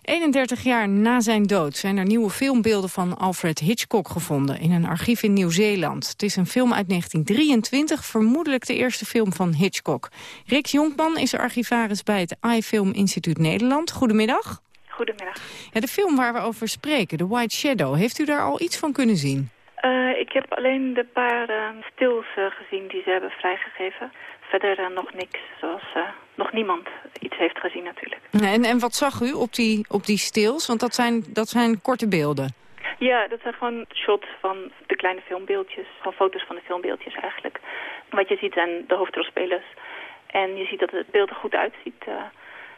31 jaar na zijn dood zijn er nieuwe filmbeelden van Alfred Hitchcock gevonden in een archief in Nieuw-Zeeland. Het is een film uit 1923, vermoedelijk de eerste film van Hitchcock. Rick Jonkman is archivaris bij het iFilm Instituut Nederland. Goedemiddag. Goedemiddag. Ja, de film waar we over spreken, The White Shadow, heeft u daar al iets van kunnen zien? Uh, ik heb alleen de paar uh, stils uh, gezien die ze hebben vrijgegeven. Verder nog niks, zoals nog niemand iets heeft gezien natuurlijk. En, en wat zag u op die, op die stils? Want dat zijn, dat zijn korte beelden. Ja, dat zijn gewoon shots van de kleine filmbeeldjes. Gewoon foto's van de filmbeeldjes eigenlijk. Wat je ziet zijn de hoofdrolspelers. En je ziet dat het beeld er goed uitziet.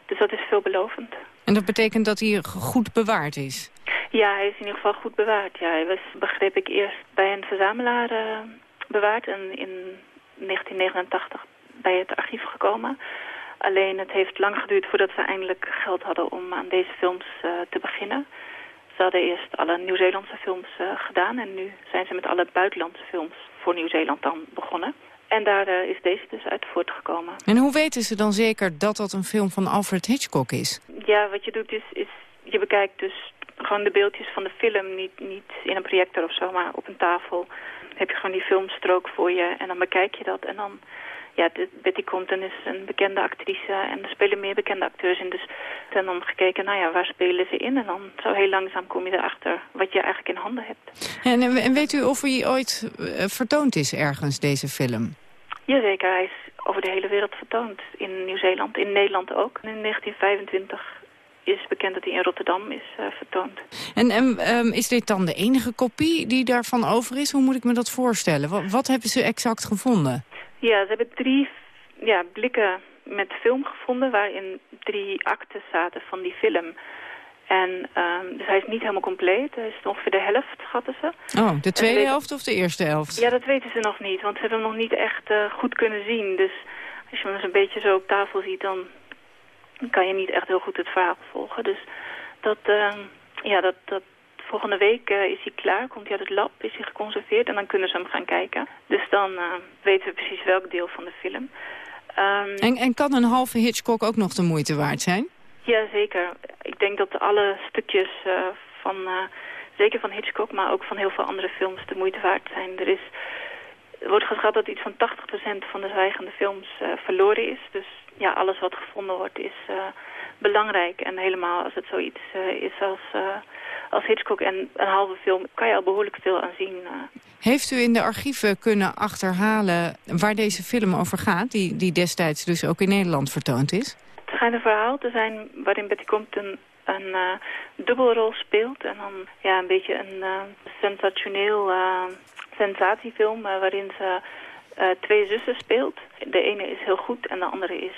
dus dat is veelbelovend. En dat betekent dat hij goed bewaard is? Ja, hij is in ieder geval goed bewaard. Ja, hij was, begreep ik, eerst bij een verzamelaar uh, bewaard en in 1989 bij het archief gekomen. Alleen het heeft lang geduurd voordat ze eindelijk geld hadden om aan deze films uh, te beginnen. Ze hadden eerst alle Nieuw-Zeelandse films uh, gedaan en nu zijn ze met alle buitenlandse films voor Nieuw-Zeeland dan begonnen. En daar uh, is deze dus uit voortgekomen. En hoe weten ze dan zeker dat dat een film van Alfred Hitchcock is? Ja, wat je doet is, is je bekijkt dus gewoon de beeldjes van de film, niet, niet in een projector of zo, maar op een tafel. heb je gewoon die filmstrook voor je en dan bekijk je dat. En dan, ja, de, Betty Compton is een bekende actrice en er spelen meer bekende acteurs in. Dus en dan gekeken, nou ja, waar spelen ze in? En dan zo heel langzaam kom je erachter wat je eigenlijk in handen hebt. En, en weet u of hij ooit uh, vertoond is ergens, deze film? Jazeker, hij is over de hele wereld vertoond. In Nieuw-Zeeland, in Nederland ook. In 1925 is bekend dat hij in Rotterdam is uh, vertoond. En, en um, is dit dan de enige kopie die daarvan over is? Hoe moet ik me dat voorstellen? Wat, wat hebben ze exact gevonden? Ja, ze hebben drie ja, blikken met film gevonden... waarin drie acten zaten van die film... En um, dus hij is niet helemaal compleet. Hij is ongeveer de helft, schatten ze. Oh, de tweede helft of de eerste helft? Ja, dat weten ze nog niet, want ze hebben hem nog niet echt uh, goed kunnen zien. Dus als je hem eens een beetje zo op tafel ziet, dan kan je niet echt heel goed het verhaal volgen. Dus dat, uh, ja, dat, dat volgende week uh, is hij klaar, komt hij uit het lab, is hij geconserveerd en dan kunnen ze hem gaan kijken. Dus dan uh, weten we precies welk deel van de film. Um, en, en kan een halve Hitchcock ook nog de moeite waard zijn? Ja, zeker. Ik denk dat alle stukjes uh, van, zeker van Hitchcock, maar ook van heel veel andere films de moeite waard zijn. Er, is, er wordt geschat dat iets van 80% van de zwijgende films verloren is. Dus ja, alles wat gevonden wordt is belangrijk. En helemaal als het zoiets is als, als Hitchcock en een halve film, kan je al behoorlijk veel aan zien. Heeft u in de archieven kunnen achterhalen waar deze film over gaat, die, die destijds dus ook in Nederland vertoond is? Het schijnt een verhaal te zijn waarin Betty Compton een uh, dubbelrol speelt. En dan ja, een beetje een uh, sensationeel uh, sensatiefilm waarin ze twee zussen speelt. De ene is heel goed en de andere is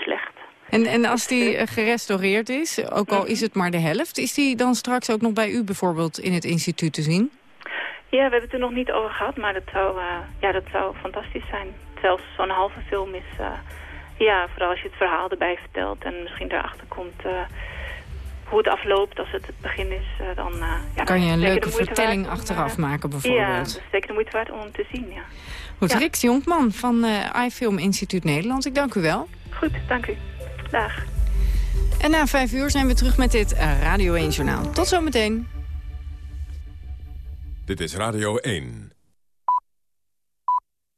slecht. En, en als die gerestaureerd is, ook al is het maar de helft... is die dan straks ook nog bij u bijvoorbeeld in het instituut te zien? Ja, we hebben het er nog niet over gehad, maar dat zou, ja, dat zou fantastisch zijn. Zelfs zo'n halve film is ja, vooral als je het verhaal erbij vertelt en misschien erachter komt uh, hoe het afloopt als het het begin is. Uh, dan uh, ja, kan je een leuke vertelling achteraf maken bijvoorbeeld. Ja, dat is zeker de moeite waard om te zien, ja. Goed, ja. Rick Jonkman van iFilm Instituut Nederland, ik dank u wel. Goed, dank u. Dag. En na vijf uur zijn we terug met dit Radio 1 Journaal. Tot zometeen. Dit is Radio 1.